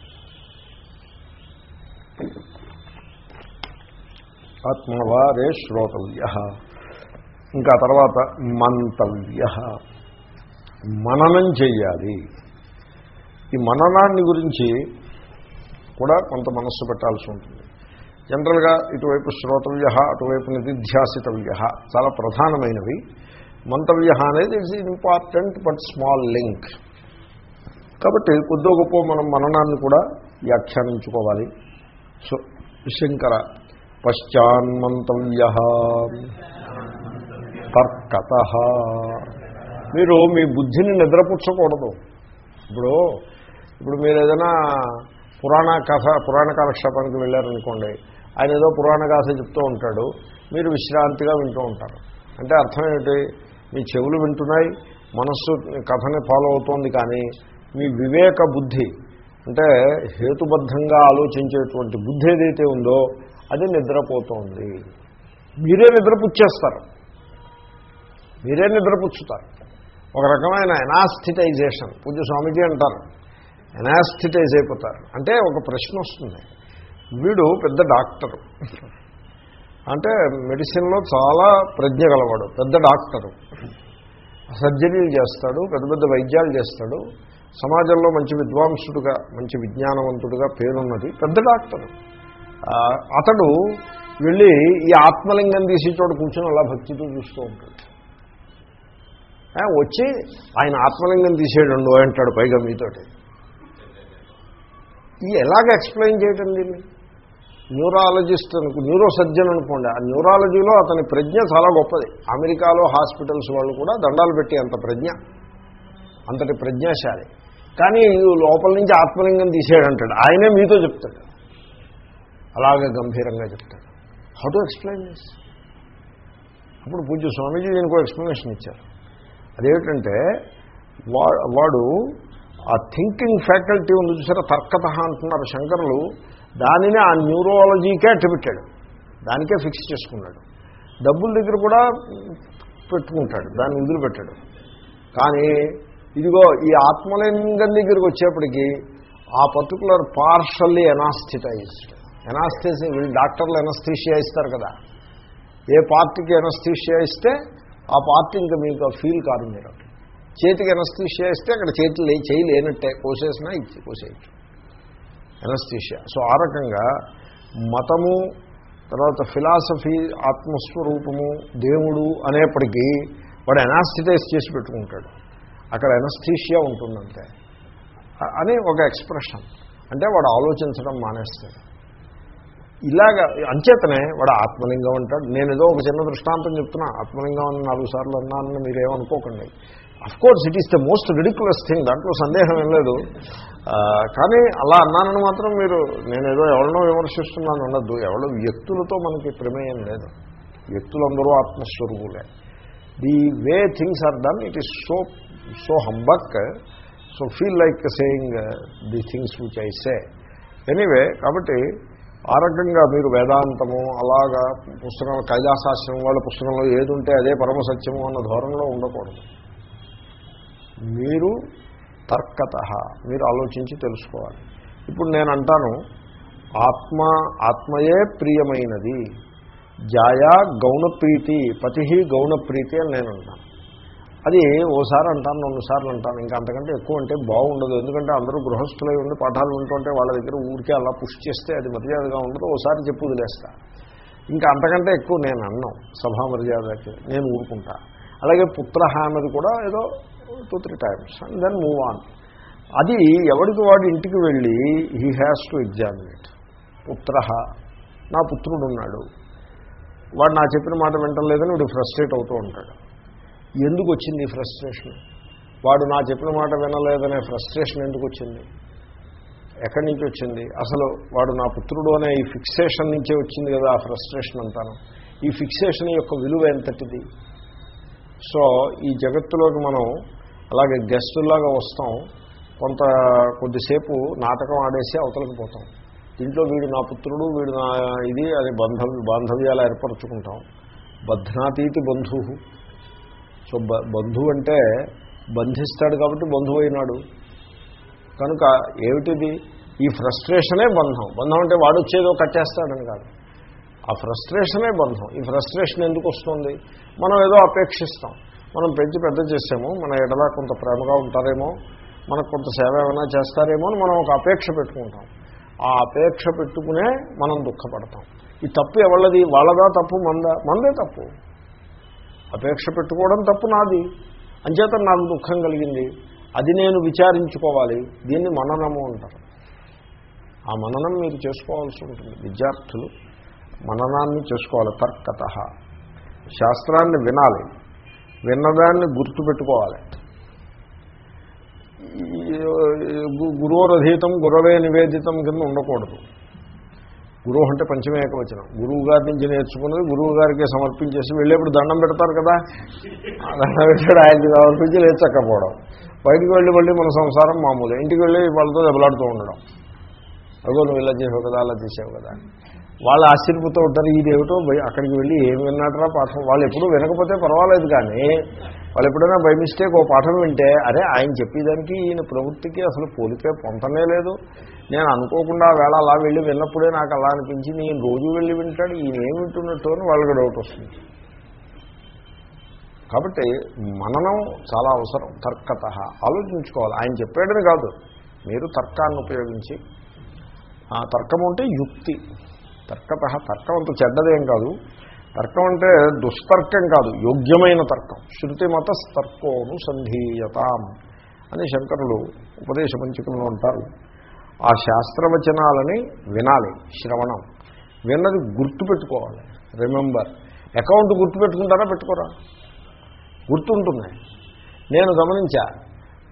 ఆత్మవారే శ్రోతవ్య. ఇంకా తర్వాత మంతవ్య. మననం చెయ్యాలి. ఈ మననాన్ని గురించి కూడా కొంత మనస్సు పెట్టాల్సి ఉంటుంది. జనరల్గా ఇటువైపు శ్రోతవ్య అటువైపు నిధిధ్యాసితవ్య చాలా ప్రధానమైనవి. మంతవ్య అనేది it's important but small link కాబట్టి కొద్దో గొప్ప మనం మననాన్ని కూడా వ్యాఖ్యానించుకోవాలి. సో శంకర పశ్చాన్మంతవ్య తర్కత. మీరు మీ బుద్ధిని నిద్రపుచ్చకూడదు. ఇప్పుడు ఇప్పుడు మీరు ఏదైనా పురాణ కథ పురాణ కాలక్షేపానికి వెళ్ళారనుకోండి ఆయన ఏదో పురాణ కథ చెప్తూ ఉంటాడు మీరు విశ్రాంతిగా వింటూ ఉంటారు. అంటే అర్థం ఏమిటి? మీ చెవులు వింటున్నాయి మనస్సు కథని ఫాలో అవుతోంది కానీ మీ వివేక బుద్ధి అంటే హేతుబద్ధంగా ఆలోచించేటువంటి బుద్ధి ఏదైతే ఉందో అది నిద్రపోతోంది. మీరే నిద్రపుచ్చేస్తారు. మీరే నిద్రపుచ్చుతారు. ఒక రకమైన ఎనాస్థిటైజేషన్ పూజ స్వామిజీ అంటారు. ఎనాస్థిటైజ్ అయిపోతారు. అంటే ఒక ప్రశ్న వస్తుంది. వీడు పెద్ద డాక్టరు. అంటే మెడిసిన్లో చాలా ప్రజ్ఞ గలవాడు పెద్ద డాక్టరు. సర్జరీలు చేస్తాడు పెద్ద పెద్ద వైద్యాలు చేస్తాడు. సమాజంలో మంచి విద్వాంసుడుగా మంచి విజ్ఞానవంతుడుగా పేరున్నది పెద్ద డాక్టరు. అతడు వెళ్ళి ఈ ఆత్మలింగం తీసి చోటు కూర్చొని అలా భక్తితో చూస్తూ ఉంటాడు. వచ్చి ఆయన ఆత్మలింగం తీసేయడండు అంటాడు పైగా మీతోటి. ఇది ఎలాగ ఎక్స్ప్లెయిన్ చేయటం దీన్ని? న్యూరాలజిస్ట్ అనుకు న్యూరో సర్జన్ అనుకోండి ఆ న్యూరాలజీలో అతని ప్రజ్ఞ చాలా గొప్పది. అమెరికాలో హాస్పిటల్స్ వాళ్ళు కూడా దండాలు పెట్టి అంత ప్రజ్ఞ. అంతటి ప్రజ్ఞాశాలి. కానీ లోపల నుంచి ఆత్మలింగం తీసేయడంటాడు. ఆయనే మీతో చెప్తాడు. అలాగే గంభీరంగా చెప్తాడు. హౌ టు ఎక్స్ప్లెయిన్ దిస్ అప్పుడు పూజ్య స్వామీజీ దీనికి ఎక్స్ప్లెనేషన్ ఇచ్చారు. అదేమిటంటే వాడు ఆ థింకింగ్ ఫ్యాకల్టీ ఉంది చూసారా? తర్కత అంటున్నారు శంకరులు. దానిని ఆ న్యూరాలజీకే అట్టబెట్టాడు దానికే ఫిక్స్ చేసుకున్నాడు. డబ్బుల దగ్గర కూడా పెట్టుకుంటాడు దాన్ని వదిలిపెట్టాడు కానీ ఇదిగో ఈ ఆత్మలింగం దగ్గరికి వచ్చేప్పటికీ ఆ పర్టికులర్ పార్షల్లీ ఎనాస్థిటైజ్డ్ ఎనాస్థిసి వీళ్ళు డాక్టర్లు ఎనస్థీషియా ఇస్తారు కదా. ఏ పార్టీకి ఎనస్థీషియా ఇస్తే ఆ పార్టీ ఇంకా మీకు ఫీల్ కాదు మీరు. చేతికి ఎనస్థీషియా ఇస్తే అక్కడ చేతులు చేయి లేనట్టే కోసేసినా ఇచ్చి కోసేయచ్చు. ఎనస్థీషియా సో ఆ రకంగా మతము తర్వాత ఫిలాసఫీ ఆత్మస్వరూపము దేవుడు అనేప్పటికీ వాడు ఎనాస్థిటైజ్ చేసి పెట్టుకుంటాడు. అక్కడ ఎనస్థీషియా ఉంటుందంటే అని ఒక ఎక్స్ప్రెషన్. అంటే వాడు ఆలోచించడం మానేస్తాడు. ఇలాగ అంచేతనే వాడు ఆత్మలింగం అంటాడు. నేను ఏదో ఒక చిన్న దృష్టాంతం చెప్తున్నా. ఆత్మలింగం అని నాలుగు సార్లు అన్నానని మీరేమనుకోకండి. Course it is the most ridiculous thing దాంట్లో సందేహం ఏం లేదు. కానీ అలా అన్నానని మాత్రం మీరు నేను ఏదో ఎవరినో విమర్శిస్తున్నాను ఉండద్దు. ఎవరో వ్యక్తులతో మనకి ప్రమేయం లేదు. వ్యక్తులందరూ ఆత్మస్వరూపులే. The way things are done it is so so humbug so feel like saying the things which I say anyway కాబట్టి ఆ రకంగా మీరు వేదాంతము అలాగా పుస్తకం కైలాసాశ్రమం వాళ్ళ పుస్తకంలో ఏది ఉంటే అదే పరమ సత్యము అన్న ధోరణిలో ఉండకూడదు. మీరు తర్కత మీరు ఆలోచించి తెలుసుకోవాలి. ఇప్పుడు నేను అంటాను ఆత్మ ఆత్మయే ప్రియమైనది. జాయా గౌణప్రీతి పతి గౌణప్రీతి అని నేను అంటాను అది ఓసారి అంటాను రెండు సార్లు అంటాను ఇంకా అంతకంటే ఎక్కువ అంటే బాగుండదు. ఎందుకంటే అందరూ గృహస్థులై ఉండి పాఠాలు ఉంటుంటే వాళ్ళ దగ్గర ఊరికే అలా పుష్ చేస్తే అది మర్యాదగా ఉండదు. ఓసారి చెప్పు వదిలేస్తా. ఇంకా అంతకంటే ఎక్కువ నేను అన్నాం సభా మర్యాదకి నేను ఊరుకుంటా. అలాగే పుత్ర కూడా ఏదో two three times and then move on అది ఎవరికి వాడు ఇంటికి వెళ్ళి he has to examine it పుత్ర నా పుత్రుడు ఉన్నాడు వాడు నా చెప్పిన మాట వింటలేదని వీడు ఫ్రస్ట్రేట్ అవుతూ ఉంటాడు. ఎందుకు వచ్చింది ఈ ఫ్రస్ట్రేషన్ వాడు నా చెప్పిన మాట వినలేదనే ఫ్రస్ట్రేషన్ ఎందుకు వచ్చింది? ఎక్కడి నుంచి వచ్చింది? అసలు వాడు నా పుత్రుడు అనే ఈ ఫిక్సేషన్ నుంచే వచ్చింది కదా ఆ ఫ్రస్ట్రేషన్ అంటాను ఈ ఫిక్సేషన్ యొక్క విలువ ఎంతటిది? సో ఈ జగత్తులోకి మనం అలాగే గెస్టుల్లాగా వస్తాం. కొంత కొద్దిసేపు నాటకం ఆడేసి అవతలకి పోతాం. దీంట్లో వీడు నా పుత్రుడు వీడు నా ఇది అది బంధవ్య బాంధవ్యాలు ఏర్పరచుకుంటాం. బధ్నాతీతి బంధువు. సో బ బంధువు అంటే బంధిస్తాడు కాబట్టి బంధువు అయినాడు కనుక ఏమిటిది? ఈ ఫ్రస్ట్రేషనే బంధం. బంధం అంటే వాడు వచ్చేదో కట్టేస్తాడని కాదు. ఆ ఫ్రస్ట్రేషనే బంధం. ఈ ఫ్రస్ట్రేషన్ ఎందుకు వస్తుంది? మనం ఏదో అపేక్షిస్తాం. మనం పెంచి పెద్ద చేసాము మన ఎడలా కొంత ప్రేమగా ఉంటారేమో మనకు కొంత సేవ ఏమైనా చేస్తారేమో అని మనం ఒక అపేక్ష పెట్టుకుంటాం. ఆ అపేక్ష పెట్టుకునే మనం దుఃఖపడతాం. ఈ తప్పు ఎవళ్ళది? వాళ్ళదా తప్పు? మందా? మందే తప్పు. అపేక్ష పెట్టుకోవడం తప్పు నాది. అంచేత నాకు దుఃఖం కలిగింది. అది నేను విచారించుకోవాలి. దీన్ని మననము అంటారు. ఆ మననం మీరు చేసుకోవాల్సి ఉంటుంది. విద్యార్థులు మననాన్ని చేసుకోవాలి తర్కత. శాస్త్రాన్ని వినాలి. విన్నదాన్ని గుర్తుపెట్టుకోవాలి. గురువరధీతం గురవే నివేదితం కింద ఉండకూడదు. గురువు అంటే పంచమే ఏకవచనం. గురువు గారి నుంచి నేర్చుకున్నది గురువు గారికి సమర్పించేసి వెళ్ళేప్పుడు దండం పెడతారు కదా? దండం పెట్టాడు ఆయనకి సమర్పించి లేచక్కపోవడం. బయటికి వెళ్ళి మళ్ళీ మన సంసారం మామూలు. ఇంటికి వెళ్ళి వాళ్ళతో దెబ్బలాడుతూ ఉండడం. అగో నువ్వు ఇలా చేసావు కదా అలా చేసావు కదా. వాళ్ళు ఆశ్చర్యపోతూ ఉంటారు ఇదేమిటో భయ- అక్కడికి వెళ్ళి ఏం విన్నాడరా పాఠం? వాళ్ళు ఎప్పుడూ వినకపోతే పర్వాలేదు కానీ వాళ్ళు ఎప్పుడైనా బై మిస్టేక్ ఓ పాఠం వింటే అరే ఆయన చెప్పేదానికి ఈయన ప్రవృత్తికి అసలు పోలికే పొంతనే లేదు. నేను అనుకోకుండా వేళ అలా వెళ్ళి విన్నప్పుడే నాకు అలా అనిపించి నేను రోజు వెళ్ళి వింటాడు ఈయన ఏం వింటున్నట్టు అని వాళ్ళకి డౌట్ వస్తుంది. కాబట్టి మననం చాలా అవసరం తర్కత. ఆలోచించుకోవాలి. ఆయన చెప్పాడని కాదు మీరు తర్కాన్ని ఉపయోగించి ఆ తర్కం అంటే యుక్తి. తర్కత తర్కం అంత చెడ్డదేం కాదు. తర్కం అంటే దుస్తర్కం కాదు యోగ్యమైన తర్కం. శృతి మత తర్కోను సంధీయతాం అని శంకరులు ఉపదేశ ఉంటారు ఆ శాస్త్రవచనాలని వినాలి శ్రవణం. విన్నది గుర్తుపెట్టుకోవాలి రిమెంబర్ అకౌంట్ గుర్తుపెట్టుకుంటారా పెట్టుకోరా? గుర్తుంటుంది. నేను గమనించా.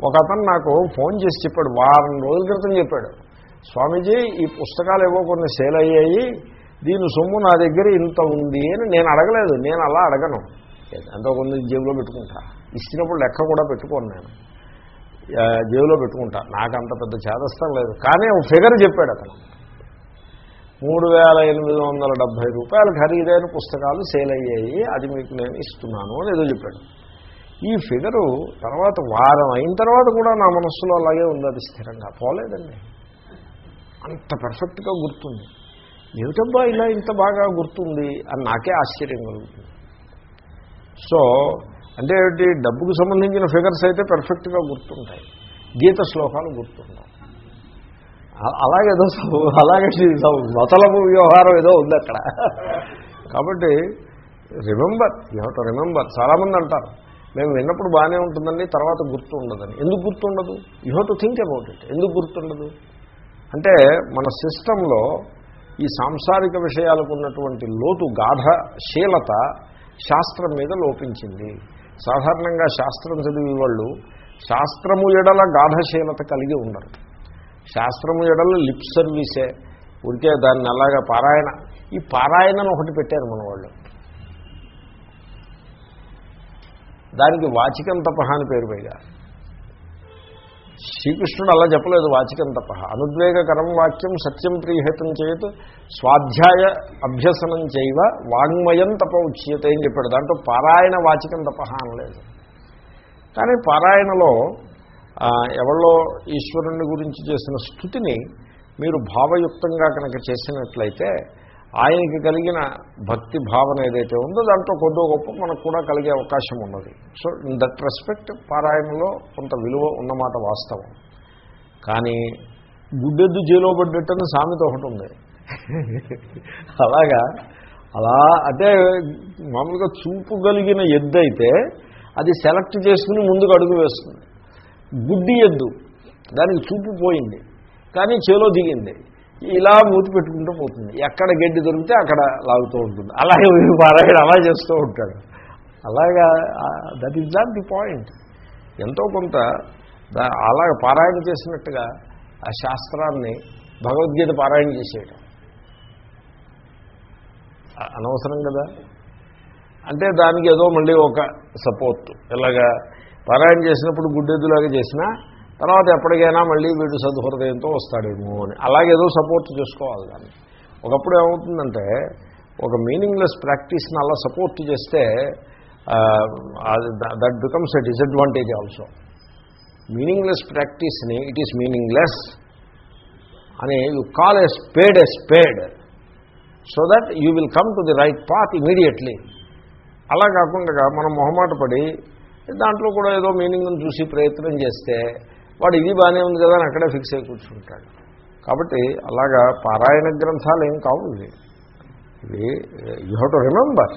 ఒక అతను నాకు ఫోన్ చేసి చెప్పాడు వారం రోజుల క్రితం చెప్పాడు. స్వామీజీ ఈ పుస్తకాలు ఏవో కొన్ని సేల్ అయ్యాయి. దీని సొమ్ము నా దగ్గర ఇంత ఉంది అని నేను అడగలేదు. నేను అలా అడగను. ఎంతో కొంత జేబులో పెట్టుకుంటా. ఇచ్చినప్పుడు లెక్క కూడా పెట్టుకోను నేను. జేబులో పెట్టుకుంటా. నాకు అంత పెద్ద చేదస్తం లేదు. కానీ ఒక ఫిగర్ చెప్పాడు అతను. మూడు వేల ఎనిమిది వందల డెబ్భై రూపాయలు ఖరీదైన పుస్తకాలు సేల్ అయ్యాయి. అది మీకు నేను ఇస్తున్నాను అని ఏదో చెప్పాడు. ఈ ఫిగరు తర్వాత వారం అయిన తర్వాత కూడా నా మనస్సులో అలాగే ఉంది. అది స్థిరంగా పోలేదండి. అంత పర్ఫెక్ట్గా గుర్తుంది. ఏమిటబ్బా ఇలా ఇంత బాగా గుర్తుంది? అని నాకే ఆశ్చర్యం కలుగుతుంది. సో అంటే డబ్బుకు సంబంధించిన ఫిగర్స్ అయితే పర్ఫెక్ట్గా గుర్తుంటాయి. గీత శ్లోకాలు గుర్తుంటాయి అలాగేదో అలాగే మతలపు వ్యవహారం ఏదో ఉంది అక్కడ. కాబట్టి రిమెంబర్ యూ రిమెంబర్. చాలామంది అంటారు మేము విన్నప్పుడు బాగానే ఉంటుందండి తర్వాత గుర్తు ఉండదని ఎందుకు గుర్తుండదు? You have to think about it. ఎందుకు గుర్తుండదు? అంటే మన సిస్టంలో ఈ సాంసారిక విషయాలకు ఉన్నటువంటి లోతు గాఢశీలత శాస్త్రం మీద లోపించింది. సాధారణంగా శాస్త్రం చదివే వాళ్ళు శాస్త్రము ఎడల గాఢశీలత కలిగి ఉండరు. శాస్త్రము ఎడల లిప్ సర్వీసే. ఉడికే దాన్ని అలాగా పారాయణ. ఈ పారాయణను ఒకటి పెట్టారు మన వాళ్ళు దానికి వాచికం తప అని పేరు పైగా శ్రీకృష్ణుడు అలా చెప్పలేదు వాచికం తప అనుద్వేగకరం వాక్యం సత్యం ప్రియహితం చేయత్ స్వాధ్యాయ అభ్యసనం చేయవ వాంగ్మయం తప ఉచ్యత అని చెప్పాడు. దాంట్లో పారాయణ వాచికం తప అనలేదు. కానీ పారాయణలో ఎవరో ఈశ్వరుణ్ణి గురించి చేసిన స్థుతిని మీరు భావయుక్తంగా కనుక చేసినట్లయితే ఆయనకి కలిగిన భక్తి భావన ఏదైతే ఉందో దాంట్లో కొద్దో గొప్ప మనకు కూడా కలిగే అవకాశం ఉన్నది. సో ఇన్ దట్ రెస్పెక్ట్ పారాయణలో కొంత విలువ ఉన్నమాట వాస్తవం. కానీ గుడ్డెద్దు జైలో పడ్డట్టని సామెత ఒకటి ఉంది. అలాగా? అలా అంటే మామూలుగా చూపు కలిగిన ఎద్దు అయితే అది సెలెక్ట్ చేసుకుని ముందుకు అడుగు వేస్తుంది. గుడ్డి ఎద్దు. దానికి చూపు పోయింది. కానీ చేలో దిగింది. ఇలా మూతి పెట్టుకుంటూ పోతుంది. ఎక్కడ గడ్డి దొరికితే అక్కడ లాగుతూ ఉంటుంది. అలాగే వీడు పారాయణ అలా చేస్తూ ఉంటాడు. అలాగా that is not the point ఎంతో కొంత దా- అలాగ పారాయణ చేసినట్టుగా ఆ శాస్త్రాన్ని భగవద్గీత పారాయణ చేసేయడం అనవసరం కదా? అంటే దానికి ఏదో మళ్ళీ ఒక సపోర్ట్ ఇలాగా పారాయణ చేసినప్పుడు గుడ్డెద్దులాగా చేసినా తర్వాత ఎప్పటికైనా మళ్ళీ వీడు సద్హృదయంతో వస్తాడేమో అని. అలాగేదో సపోర్ట్ చేసుకోవాలి దాన్ని. ఒకప్పుడు ఏమవుతుందంటే ఒక మీనింగ్లెస్ ప్రాక్టీస్ని అలా సపోర్ట్ చేస్తే that becomes a disadvantage also meaningless ప్రాక్టీస్ని it is meaningless అని you call a spade a spade so that you will come to the right path immediately అలా కాకుండా మనం మొహమాట పడి దాంట్లో కూడా ఏదో మీనింగ్ని చూసి ప్రయత్నం చేస్తే వాడు ఇది బాగానే ఉంది కదా అని అక్కడే ఫిక్స్ అయి కూర్చుంటాడు. కాబట్టి అలాగా పారాయణ గ్రంథాలు ఏం కావు ఇవి. ఇవి యూ హ్యావ్ టు రిమెంబర్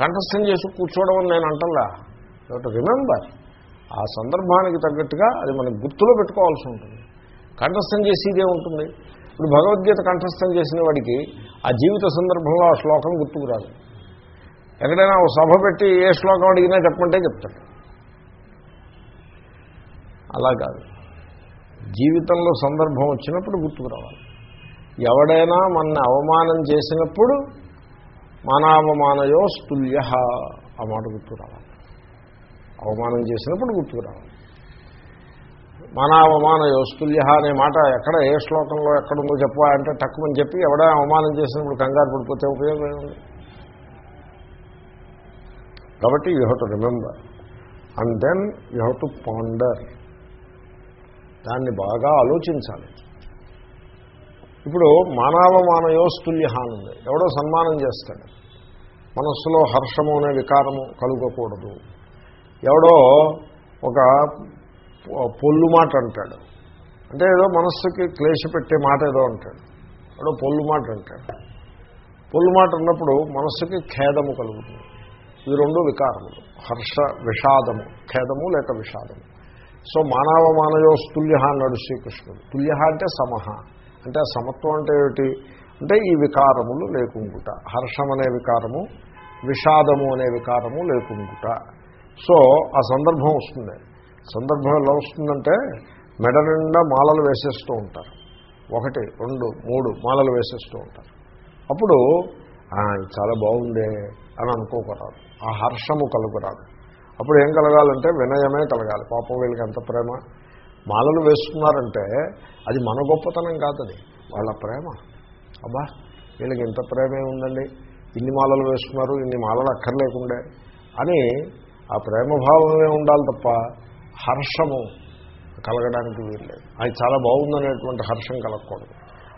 కంఠస్థం చేసి కూర్చోవడం అని నేను అంటల్లా. యూ హ్యావ్ టు రిమెంబర్ ఆ సందర్భానికి తగ్గట్టుగా అది మనకు గుర్తులో పెట్టుకోవాల్సి ఉంటుంది. కంఠస్థం చేసి ఇదే ఉంటుంది. ఇప్పుడు భగవద్గీత కంఠస్థం చేసిన వాడికి ఆ జీవిత సందర్భంలో ఆ శ్లోకం గుర్తుకు రాదు. ఎక్కడైనా ఓ సభ పెట్టి ఏ శ్లోకం అడిగినా చెప్పమంటే చెప్తాడు. అలా కాదు. జీవితంలో సందర్భం వచ్చినప్పుడు గుర్తుకు రావాలి ఎవడైనా మన అవమానం చేసినప్పుడు మానావమానయో స్తుల్య ఆ మాట గుర్తుకు రావాలి అవమానం చేసినప్పుడు గుర్తుకు రావాలి మానావమానయో స్తుల్య అనే మాట ఎక్కడ ఏ శ్లోకంలో ఎక్కడుందో చెప్పా అంటే తక్కువని చెప్పి ఎవడైనా అవమానం చేసినప్పుడు కంగారు పడిపోతే ఉపయోగం ఉంది కాబట్టి you have to remember. And then you have to ponder. దాన్ని బాగా ఆలోచించాలి. ఇప్పుడు మానవమానయోస్తుల్య ఉంది ఎవడో సన్మానం చేస్తాడు. మనస్సులో హర్షము అనే వికారము కలుగకూడదు. ఎవడో ఒక పొల్లు మాట అంటాడు. అంటే ఏదో మనస్సుకి క్లేశ పెట్టే మాట ఏదో అంటాడు. ఏదో పొల్లు మాట అంటాడు. పొల్లు మాట అన్నప్పుడు మనస్సుకి ఖేదము కలుగుతుంది. ఈ రెండు వికారములు. హర్ష విషాదము. ఖేదము లేక విషాదము. సో మానవ మానయో అన్నాడు శ్రీకృష్ణుడు. తుల్య అంటే సమహ. అంటే సమత్వం అంటే ఏమిటి? అంటే ఈ వికారములు లేకుంకుట హర్షం అనే వికారము విషాదము అనే వికారము లేకుంకుట సో ఆ సందర్భం వస్తుంది. సందర్భం ఎలా వస్తుందంటే మెడ నిండా మాలలు వేసేస్తూ ఉంటారు. ఒకటి రెండు మూడు మాలలు వేసేస్తూ ఉంటారు. అప్పుడు చాలా బాగుందే అని అనుకోకరాదు ఆ హర్షము కలుగురాదు. అప్పుడు ఏం కలగాలంటే వినయమే కలగాలి. పాపం వీళ్ళకి ఎంత ప్రేమ. మాలలు వేస్తున్నారంటే అది మన గొప్పతనం కాదు అది. వాళ్ళ ప్రేమ. అబ్బా వీళ్ళకి ఎంత ప్రేమే ఉందండి. ఇన్ని మాలలు వేస్తున్నారు ఇన్ని మాలలు అక్కర్లేకుండే అని ఆ ప్రేమభావమే ఉండాలి తప్ప హర్షము కలగడానికి వీల్లేదు. అది చాలా బాగుందనేటువంటి హర్షం కలగకూడదు.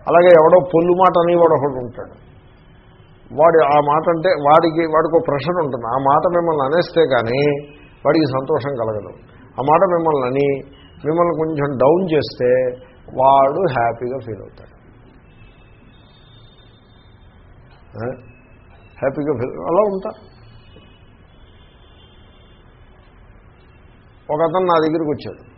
అలాగే ఎవడో పొల్లు మాట అనేవాడు ఒకడు ఉంటాడు. వాడు ఆ మాట అంటే వాడికి వాడికి ఒక ప్రెషర్ ఉంటుంది. ఆ మాట మిమ్మల్ని అనేస్తే కానీ వాడికి సంతోషం కలగదు. ఆ మాట మిమ్మల్ని అని మిమ్మల్ని కొంచెం డౌన్ చేస్తే వాడు హ్యాపీగా ఫీల్ అవుతాడు. హ్యాపీగా ఫీల్ అలా ఉంటా. ఒక అతను నా దగ్గరికి వచ్చాడు.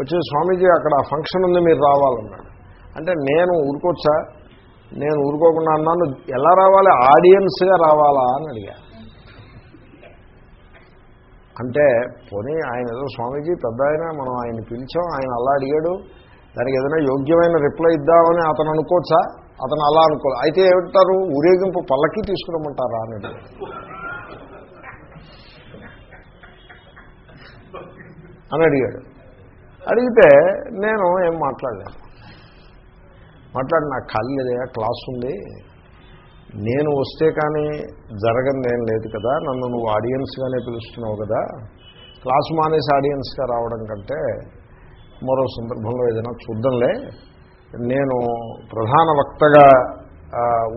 వచ్చి స్వామీజీ అక్కడ ఆ ఫంక్షన్ ఉంది మీరు రావాలన్నాడు. అంటే నేను ఊరుకోవచ్చా? నేను ఊరుకోకుండా అన్నాను ఎలా రావాలి? ఆడియన్స్గా రావాలా అని అడిగా. అంటే పోనీ ఆయన ఏదో స్వామీజీ పెద్ద ఆయన మనం ఆయన పిలిచాం ఆయన అలా అడిగాడు దానికి ఏదైనా యోగ్యమైన రిప్లై ఇద్దామని అతను అనుకోవచ్చా? అతను అలా అనుకో అయితే ఏమంటారు? ఊరేగింపు పల్లకి తీసుకురమ్మంటారా అని అడిగాడు. అని అడిగాడు. అడిగితే నేను ఏం మాట్లాడలేదు. మాట్లాడి నాకు ఖాళీ లేదా క్లాస్ ఉంది? నేను వస్తే కానీ జరగందేం లేదు కదా నన్ను నువ్వు ఆడియన్స్గానే పిలుస్తున్నావు కదా. క్లాస్ మానేసి ఆడియన్స్గా రావడం కంటే మరో సందర్భంలో ఏదైనా చూద్దాంలే. నేను ప్రధాన వక్తగా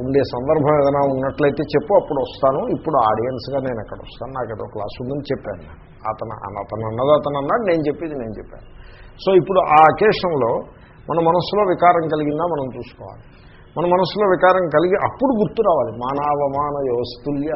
ఉండే సందర్భం ఏదైనా ఉన్నట్లయితే చెప్పు అప్పుడు వస్తాను. ఇప్పుడు ఆడియన్స్గా నేను అక్కడ వస్తాను? నాకు ఏదో క్లాస్ ఉందని చెప్పాను. అతను అతను అన్నది అతను అన్నాడు నేను చెప్పేది నేను చెప్పాను. సో ఇప్పుడు ఆ అకేషన్లో మన మనస్సులో వికారం కలిగిందా మనం చూసుకోవాలి. మన మనస్సులో వికారం కలిగి అప్పుడు గుర్తు రావాలి. మానవమాన యోస్తుల్య